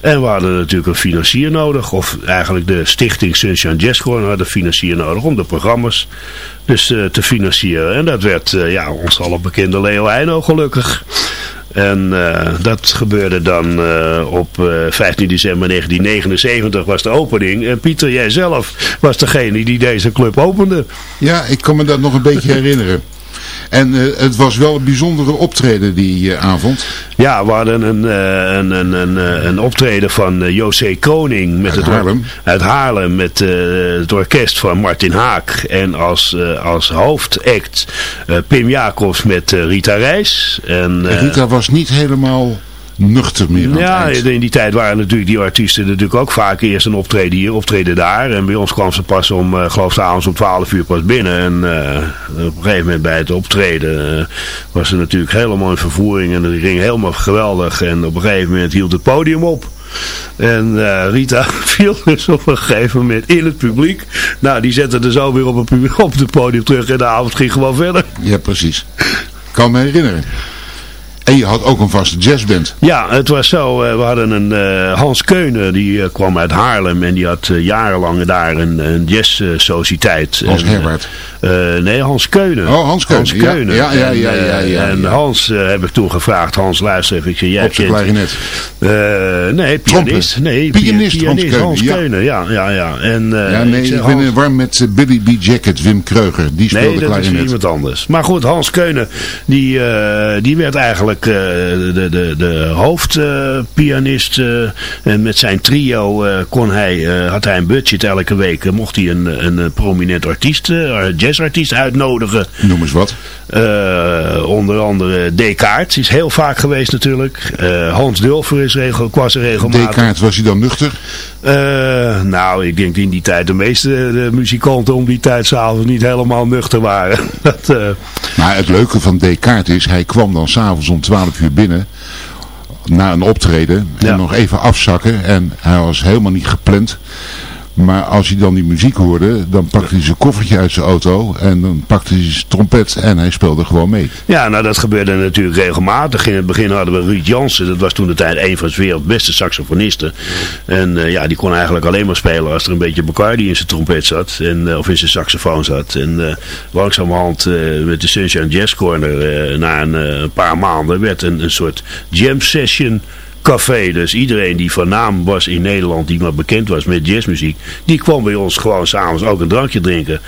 En we hadden natuurlijk een financier nodig, of eigenlijk de stichting Sunshine Jazz Corner had een financier nodig om de programma's dus uh, te financieren. En dat werd uh, ja, ons al bekende Leo Heino gelukkig. En uh, dat gebeurde dan op uh, 15 december 1979 was de opening. En Pieter, jij zelf was degene die deze club opende. Ja, ik kan me dat nog een beetje [laughs] herinneren. En uh, het was wel een bijzondere optreden die uh, avond. Ja, we hadden een, uh, een, een, een, een optreden van José Koning met uit het Haarlem. uit Haarlem met het orkest van Martin Haak. En als, als hoofdact Pim Jacobs met Rita Reis. En, Rita was niet helemaal nuchter meer Ja, in die tijd waren natuurlijk die artiesten natuurlijk ook vaak eerst een optreden hier, optreden daar. En bij ons kwam ze pas om, uh, geloof ik, avonds om 12 uur pas binnen. En uh, op een gegeven moment bij het optreden uh, was ze natuurlijk helemaal in vervoering. En dat ging helemaal geweldig. En op een gegeven moment hield het podium op. En uh, Rita [laughs] viel dus op een gegeven moment in het publiek. Nou, die zette er zo weer op het, [laughs] op het podium terug en de avond ging gewoon verder. Ja, precies. Kan me herinneren. En je had ook een vaste jazzband. Ja, het was zo. we hadden een uh, Hans Keunen, die uh, kwam uit Haarlem. En die had uh, jarenlang daar een, een jazz-sociëteit. Hans Herbert. nee, Hans Keunen. Oh, Hans Keunen. Hans Keunen. Ja, ja, ja. ja, ja, ja en Hans heb ik toen gevraagd. Hans, luister even. Ik zeg, jij Op zijn klarinet. nee, pianist. Nee, pianist, pianist Hans, Hans Keunen. Keunen. Ja, ja, ja. En, ja nee, ik, ik ben Hans... warm met Billy B. Jacket, Wim Kreuger. Die speelde nee, dat klarinet. is iemand anders. Maar goed, Hans Keunen, die, die werd eigenlijk de, de, de hoofdpianist. Uh, en met zijn trio uh, kon hij, had hij een budget elke week. mocht hij een, een prominent artiest, jazzartiest uitnodigen. Noem eens wat. onder andere Descartes is heel vaak geweest natuurlijk. Hans Dulfer is regel, was er regelmatig. Descartes, was hij dan nuchter? nou, ik denk in die tijd de meeste de muzikanten om die tijd s'avonds niet helemaal nuchter waren. [laughs] Dat, maar het leuke van Descartes is, hij kwam dan s'avonds om 12 uur binnen na een optreden en Ja. nog even afzakken. En hij was helemaal niet gepland. Maar als hij dan die muziek hoorde, dan pakte hij zijn koffertje uit zijn auto en dan pakte hij zijn trompet en hij speelde gewoon mee. Ja, nou dat gebeurde natuurlijk regelmatig. In het begin hadden we Ruud Jansen, dat was toen de tijd een van de werelds beste saxofonisten. En eh, ja, die kon eigenlijk alleen maar spelen als er een beetje Bacardi in zijn trompet zat, en, eh, of in zijn saxofoon zat. En eh, langzamerhand met de Sunshine Jazz Corner, na een een paar maanden, werd een, een soort jam session café. Dus iedereen die van naam was in Nederland, die maar bekend was met jazzmuziek, die kwam bij ons gewoon s'avonds ook een drankje drinken.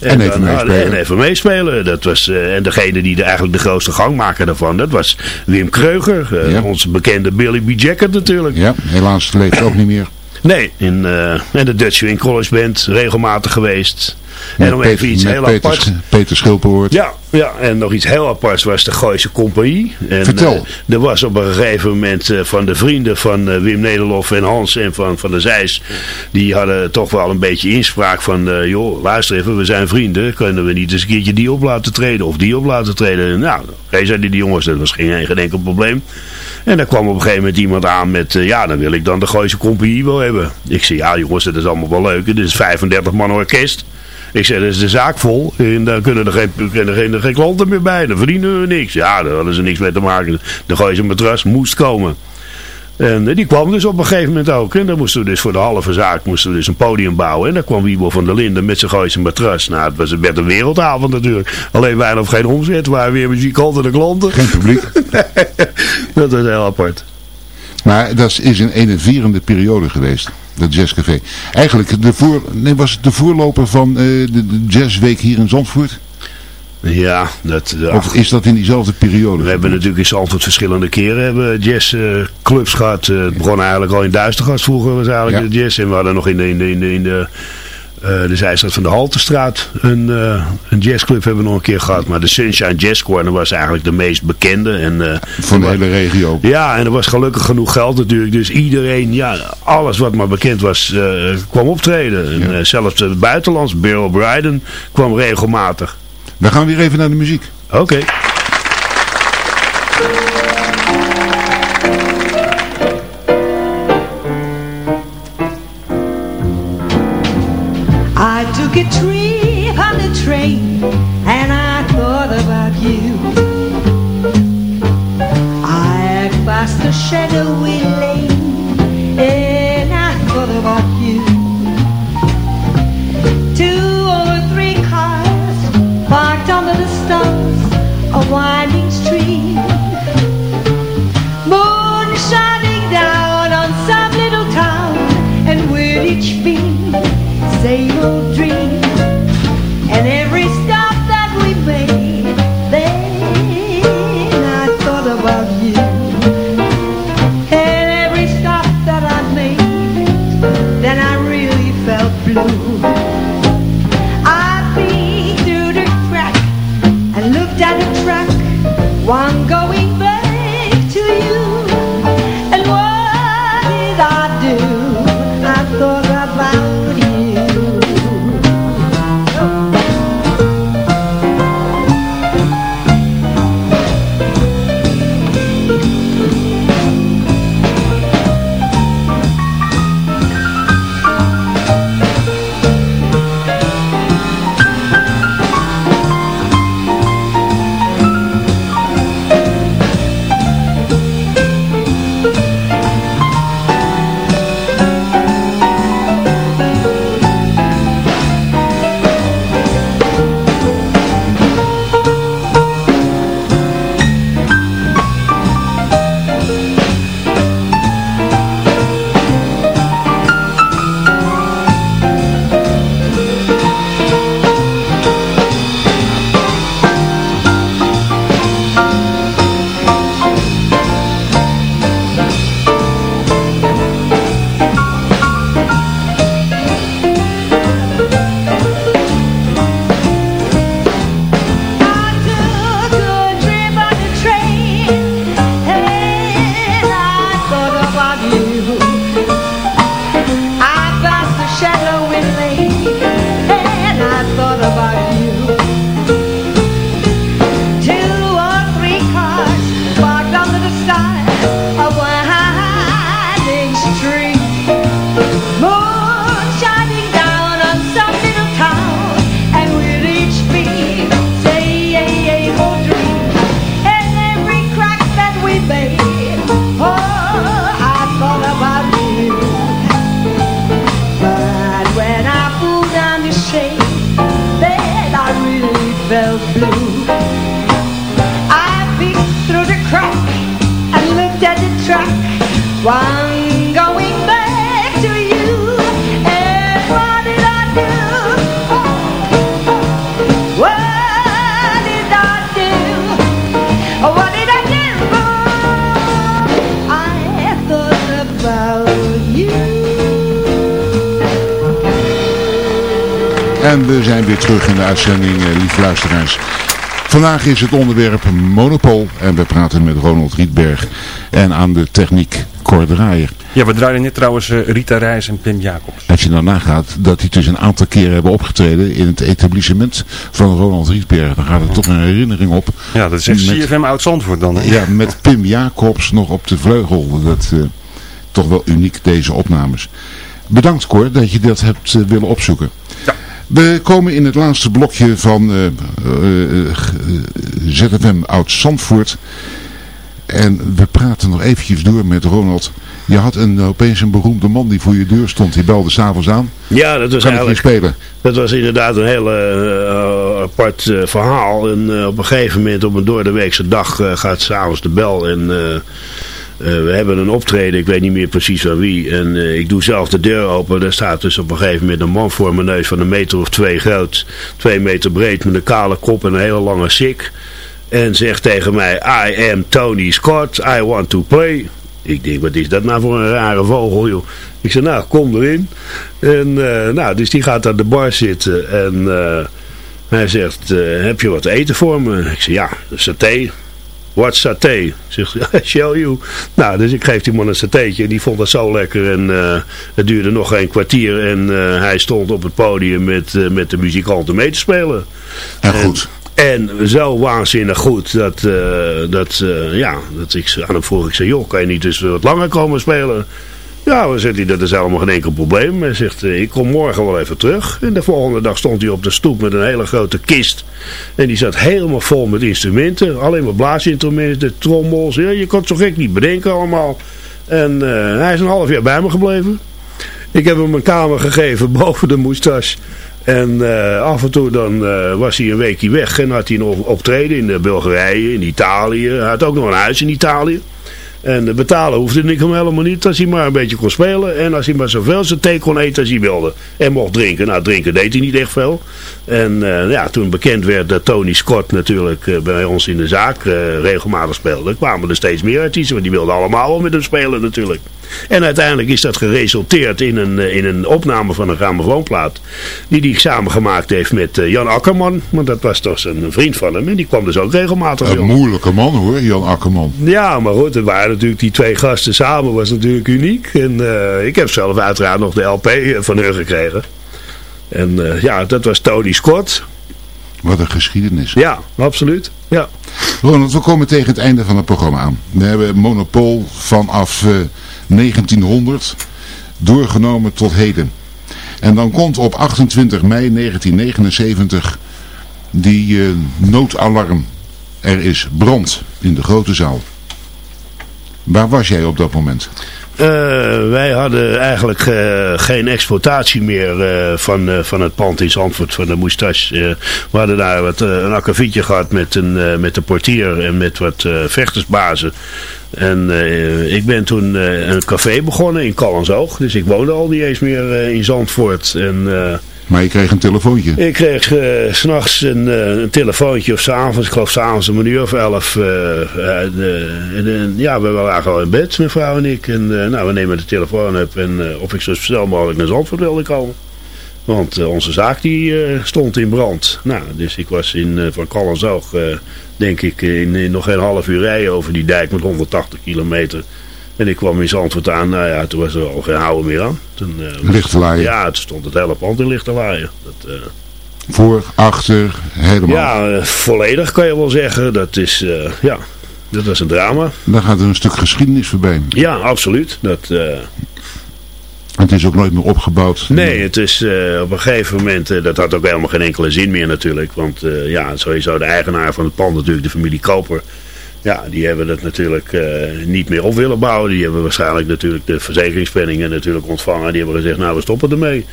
En even dan- meespelen. En even meespelen. Dat was, eh, en degene die de, eigenlijk de grootste gangmaker daarvan, dat was Wim Kreuger. eh, Ja. Onze bekende Billy B. Jacket natuurlijk. Ja, helaas leeft ook niet meer. Nee, in, eh, en de Dutch Swing College Band, regelmatig geweest. en om Met even iets met heel Peter, apart. Peter Schilpenhoort. Ja, ja, en nog iets heel aparts was de Gooise Compagnie. En, Vertel. eh, er was op een gegeven moment eh, van de vrienden van Wim Nederlof en Hans en van, van de Zijs. Die hadden toch wel een beetje inspraak van, eh, joh, luister even, we zijn vrienden. Kunnen we niet eens een keertje die op laten treden of die op laten treden? En nou, zeiden die jongens, dat was geen, geen enkel probleem. En daar kwam op een gegeven moment iemand aan met, eh, ja, dan wil ik dan de Gooise Compagnie wel hebben. Ik zei, ja jongens, dat is allemaal wel leuk. Dit is 35 man orkest. Ik zei, dat is de zaak vol. En daar kunnen er geen, geen, geen klanten meer bij. Dan verdienen we niks. Ja, daar hadden ze niks mee te maken. De Gooise matras moest komen. En eh, die kwam dus op een gegeven moment ook. En dan moesten we dus voor de halve zaak moesten we dus een podium bouwen. En dan kwam Wiebo van der Linden met zijn Gooise matras. Nou, het was werd een wereldavond natuurlijk. Alleen weinig of geen omzet. Waren weer muzikanten en klanten. Geen publiek. [laughs] dat was heel apart. Maar dat is een enerverende periode geweest. Dat jazzcafé. Eigenlijk de voor, nee, was het de voorloper van eh, de, de jazzweek hier in Zandvoort? Ja, dat... ja. Of is dat in diezelfde periode? We hebben natuurlijk in Zandvoort verschillende keren hebben jazzclubs gehad. Eh, het begon eigenlijk al in Duistergast vroeger was eigenlijk Ja. de jazz. En we hadden nog in de, in de, in de, in de de zijstraat van de Haltestraat. Een, een jazzclub hebben we nog een keer gehad. Maar de Sunshine Jazz Corner was eigenlijk de meest bekende. En, van de hele regio. Ja, en er was gelukkig genoeg geld natuurlijk. Dus iedereen, ja, alles wat maar bekend was, kwam optreden. En, zelfs het buitenlands, Bill O'Brien, kwam regelmatig. We gaan weer even naar de muziek. Oké. Luisteraars. Vandaag is het onderwerp Monopol en we praten met Ronald Rietberg en aan de techniek Cor Draaier. Ja, we draaien net trouwens eh, Rita Reis en Pim Jacobs. Als je dan nagaat dat die dus een aantal keren hebben opgetreden in het etablissement van Ronald Rietberg, dan gaat er toch een herinnering op. Ja, dat is echt Met- CFM Oud-Zandvoort dan. hè? Ja, met Pim Jacobs nog op de vleugel. Dat eh, toch wel uniek deze opnames. Bedankt Cor dat je dat hebt eh, willen opzoeken. Ja. We komen in het laatste blokje van eh, eh, eh, g- eh, ZFM Oud Zandvoort. En we praten nog eventjes door met Ronald. Je had een, opeens een beroemde man die voor je deur stond. Die belde s'avonds aan. Ja, dat was Kan eigenlijk... spelen? Dat was inderdaad een heel eh, apart eh, verhaal. En eh, op een gegeven moment op een doordeweekse dag eh, gaat s'avonds de bel. En eh, eh, we hebben een optreden, ik weet niet meer precies van wie. En eh, ik doe zelf de deur open. Daar staat dus op een gegeven moment een man voor mijn neus van een meter of twee groot. Twee meter breed met een kale kop en een hele lange sik. En zegt tegen mij, I am Tony Scott, I want to play. Ik denk, wat is dat nou voor een rare vogel, joh. Ik zei, nou, kom erin. En, uh, nou, dus die gaat aan de bar zitten. En hij zegt, heb je wat eten voor me? Ik zei, ja, saté. Wat saté? Ik zeg, show you. Nou, dus ik geef die man een satéetje. Die vond dat zo lekker. En het duurde nog een kwartier. En hij stond op het podium met, met de muzikanten mee te spelen. En goed. En zo waanzinnig goed dat, uh, dat, uh, ja, dat ik aan hem vroeg, ik zei, joh, kan je niet eens wat langer komen spelen? Ja, dan zegt hij, dat is helemaal geen enkel probleem. Hij zegt, uh, ik kom morgen wel even terug. En de volgende dag stond hij op de stoep met een hele grote kist. En die zat helemaal vol met instrumenten. Alleen maar blaasinstrumenten, trommels. Ja, je kon het zo gek niet bedenken allemaal. En hij is een half jaar bij me gebleven. Ik heb hem een kamer gegeven [laughs] boven de moustache. En uh, af en toe dan was hij een weekje weg en had hij nog optreden in Bulgarije, in Italië. Hij had ook nog een huis in Italië. En betalen hoefde ik hem helemaal niet als hij maar een beetje kon spelen. En als hij maar zoveel zijn thee kon eten als hij wilde. En mocht drinken. Nou, drinken deed hij niet echt veel. En uh, ja, toen bekend werd dat Tony Scott natuurlijk uh, bij ons in de zaak uh, regelmatig speelde. kwamen er steeds meer artiesten. Want die wilden allemaal wel met hem spelen natuurlijk. En uiteindelijk is dat geresulteerd in een, in een opname van een grammofoonplaat. Die hij samengemaakt heeft met Jan Akkerman. Want dat was toch een vriend van hem. En die kwam dus ook regelmatig. Een moeilijke man hoor, Jan Akkerman. Ja, maar goed, het waren natuurlijk die twee gasten samen was natuurlijk uniek. En uh, ik heb zelf uiteraard nog de LP van hun gekregen. En uh, ja, dat was Tony Scott. Wat een geschiedenis. Ja, absoluut. Ja. Ronald, we komen tegen het einde van het programma aan. We hebben Monopol vanaf uh, 1900 doorgenomen tot heden. En dan komt op 28 mei 1979 die noodalarm. Er is brand in de grote zaal. Waar was jij op dat moment? Uh, wij hadden eigenlijk uh, geen exploitatie meer uh, van, van het pand in Zandvoort, van de moustache. we hadden daar wat, een akkefietje gehad met, een, met de portier en met wat vechtersbazen. En ik ben toen een café begonnen in Callensoog. Dus ik woonde al niet eens meer in Zandvoort. En maar je kreeg een telefoontje? Ik kreeg uh, s'nachts een, uh, een telefoontje of s'avonds, ik geloof s'avonds een uur of elf. De, ja, we waren al in bed, mijn vrouw en ik. En nou, we nemen de telefoon op en of ik zo snel mogelijk naar Zandvoort wilde komen. Want onze zaak die stond in brand. Nou, dus ik was in, van Callenzoog, denk ik, in, in, nog geen half uur rijden over die dijk met 180 kilometer. En ik kwam in Zandvoort aan, nou ja, toen was er al geen houden meer aan. Toen, uh, lichtelaaien? Ja, toen stond het hele pand in lichtelaaien. Dat, uh, Voor, achter, helemaal? Ja, uh, volledig kan je wel zeggen. Dat is, ja, dat was een drama. Dan gaat er een stuk geschiedenis voorbij. Ja, absoluut. Dat... Het is ook nooit meer opgebouwd. Nee, het is uh, op een gegeven moment, uh, dat had ook helemaal geen enkele zin meer natuurlijk. Want uh, ja, sowieso de eigenaar van het pand natuurlijk, de familie Koper. Ja, die hebben het natuurlijk uh, niet meer op willen bouwen. Die hebben waarschijnlijk natuurlijk de verzekeringspenningen natuurlijk ontvangen. Die hebben gezegd, nou we stoppen ermee.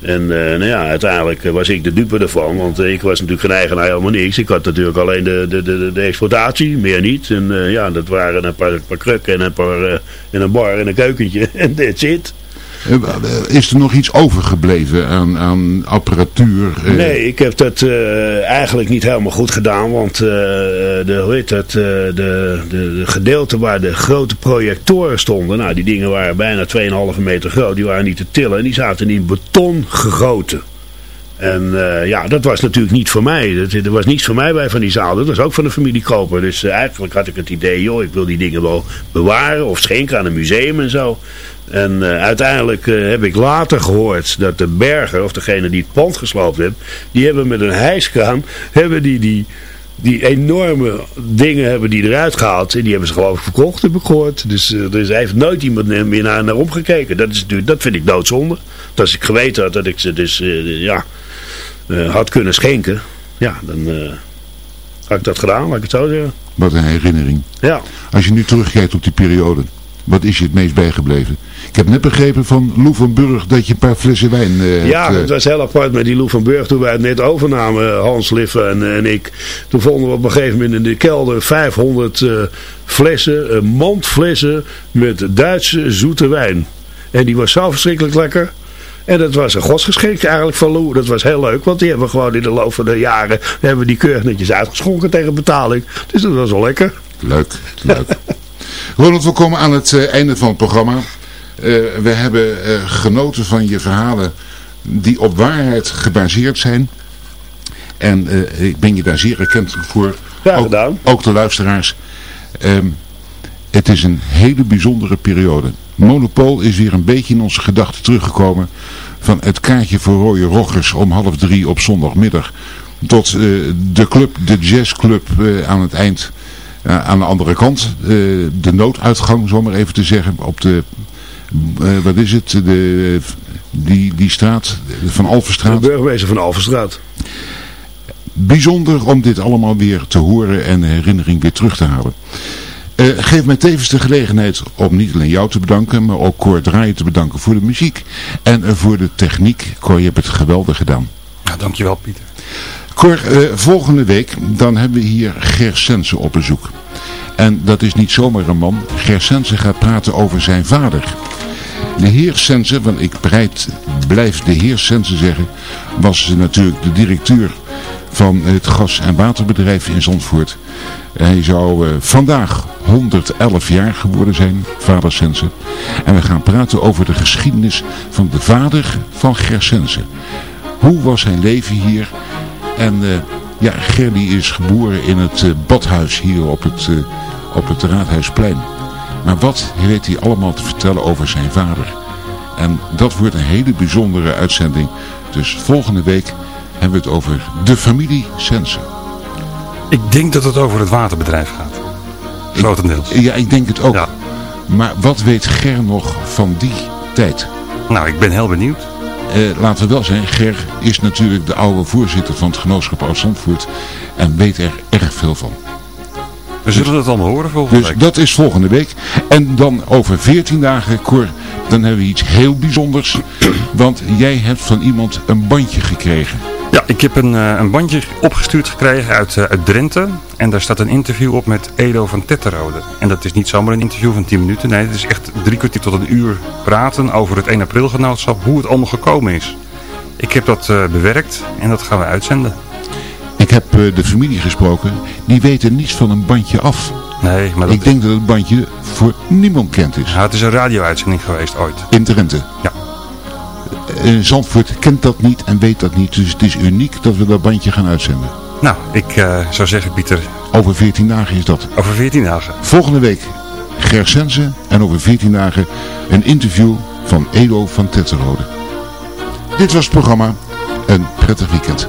En uh, nou ja, uiteindelijk was ik de dupe ervan. Want ik was natuurlijk geen eigenaar helemaal niks. Ik had natuurlijk alleen de, de, de, de exploitatie, meer niet. En uh, ja, dat waren een paar, paar krukken en een, paar, en een bar en een keukentje. [laughs] En that's it. Eh, is er nog iets overgebleven aan, aan apparatuur? Eh? Nee, ik heb dat eigenlijk niet helemaal goed gedaan. Want uh, de, hoe heet dat, de, de, de, gedeelte waar de grote projectoren stonden. Nou, die dingen waren bijna 2,5 meter groot. Die waren niet te tillen. En die zaten in beton gegoten. En ja, dat was natuurlijk niet voor mij. Dat, er was niets voor mij bij van die zaal. Dat was ook van de familie Koper. Dus eigenlijk had ik het idee, joh, ik wil die dingen wel bewaren of schenken aan een museum en zo. En uh, uiteindelijk heb ik later gehoord dat de berger, of degene die het pand gesloopt heeft, die hebben met een hijskraan, hebben die die die enorme dingen hebben die eruit gehaald. En die hebben ze geloof ik verkocht, heb ik gehoord. Dus uh, er is, heeft nooit iemand meer naar, naar omgekeken. Dat, is, dat vind ik doodzonde. Dat als ik geweten had dat ik ze dus ja, had kunnen schenken. Ja, dan had ik dat gedaan, laat ik het zo zeggen. Wat een herinnering. Ja. Als je nu terugkijkt op die periode. Wat is je het meest bijgebleven? Ik heb net begrepen van Lou van Burg dat je een paar flessen wijn uh, Ja, het was heel apart met die Lou van Burg toen wij het net overnamen, Hans Liffen en, en ik. Toen vonden we op een gegeven moment in de kelder 500 uh, flessen, mandflessen met Duitse zoete wijn. En die was zo verschrikkelijk lekker. En dat was een godsgeschenk eigenlijk van Lou. Dat was heel leuk, want die hebben we gewoon in de loop van de jaren hebben we die keurig netjes uitgeschonken tegen betaling. Dus dat was wel lekker. Leuk, leuk. [laughs] Ronald, we komen aan het eh, einde van het programma. Eh, we hebben eh, genoten van je verhalen die op waarheid gebaseerd zijn. En ik ben je daar zeer erkend voor. Ja, gedaan. Ook, de luisteraars. Ehm, het is een hele bijzondere periode. Monopol is weer een beetje in onze gedachten teruggekomen. Van het kaartje voor rode roggers om half drie op zondagmiddag. Tot de club, de jazzclub aan het eind aan de andere kant, uh, de nooduitgang, zo maar even te zeggen, op de, uh, wat is het, de, die, die straat, van Alverstraat. De burgemeester van Alverstraat. Bijzonder om dit allemaal weer te horen en herinnering weer terug te halen. geef mij tevens de gelegenheid om niet alleen jou te bedanken, maar ook Cor Draaien te bedanken voor de muziek en voor de techniek. Cor, je hebt het geweldig gedaan. Ja, dankjewel Pieter. Cor, uh, volgende week dan hebben we hier Ger Sensen op bezoek. En dat is niet zomaar een man. Ger Sensen gaat praten over zijn vader. De heer Sensen, want ik bereid, blijf de heer Sensen zeggen, was natuurlijk de directeur van het gas- en waterbedrijf in Zandvoort. Hij zou uh, vandaag 111 jaar geworden zijn, vader Sensen. En we gaan praten over de geschiedenis van de vader van Ger Sensen. Hoe was zijn leven hier en uh, ja, Gerdy is geboren in het uh, badhuis hier op het, uh, op het Raadhuisplein. Maar wat weet hij allemaal te vertellen over zijn vader? En dat wordt een hele bijzondere uitzending. Dus volgende week hebben we het over de familie Sensen. Ik denk dat het over het waterbedrijf gaat. Grotendeels. Ik, ja, ik denk het ook. Ja. Maar wat weet Ger nog van die tijd? Nou, ik ben heel benieuwd. Uh, laten we wel zijn, Ger is natuurlijk de oude voorzitter van het genootschap Oud-Zandvoort en weet er erg veel van. We zullen dat allemaal horen volgende dus week. dat is volgende week. En dan over 14 dagen, Cor, dan hebben we iets heel bijzonders. Want jij hebt van iemand een bandje gekregen. Ja, ik heb een, een bandje opgestuurd gekregen uit, uh, uit Drenthe. En daar staat een interview op met Edo van Tetterode. En dat is niet zomaar een interview van 10 minuten. Nee, het is echt drie kwartier tot een uur praten over het 1 april genootschap. Hoe het allemaal gekomen is. Ik heb dat uh, bewerkt en dat gaan we uitzenden. Ik heb uh, de familie gesproken. Die weten niets van een bandje af. Nee, maar Ik denk dat het bandje voor niemand kent is. Ja, het is een radio-uitzending geweest ooit. In Drenthe? Ja. Uh, Zandvoort kent dat niet en weet dat niet. Dus het is uniek dat we dat bandje gaan uitzenden. Nou, ik uh, zou zeggen, Pieter... Over 14 dagen is dat. Over 14 dagen. Volgende week Ger Sensen en over 14 dagen een interview van Edo van Tetterode. Dit was het programma. Een prettig weekend.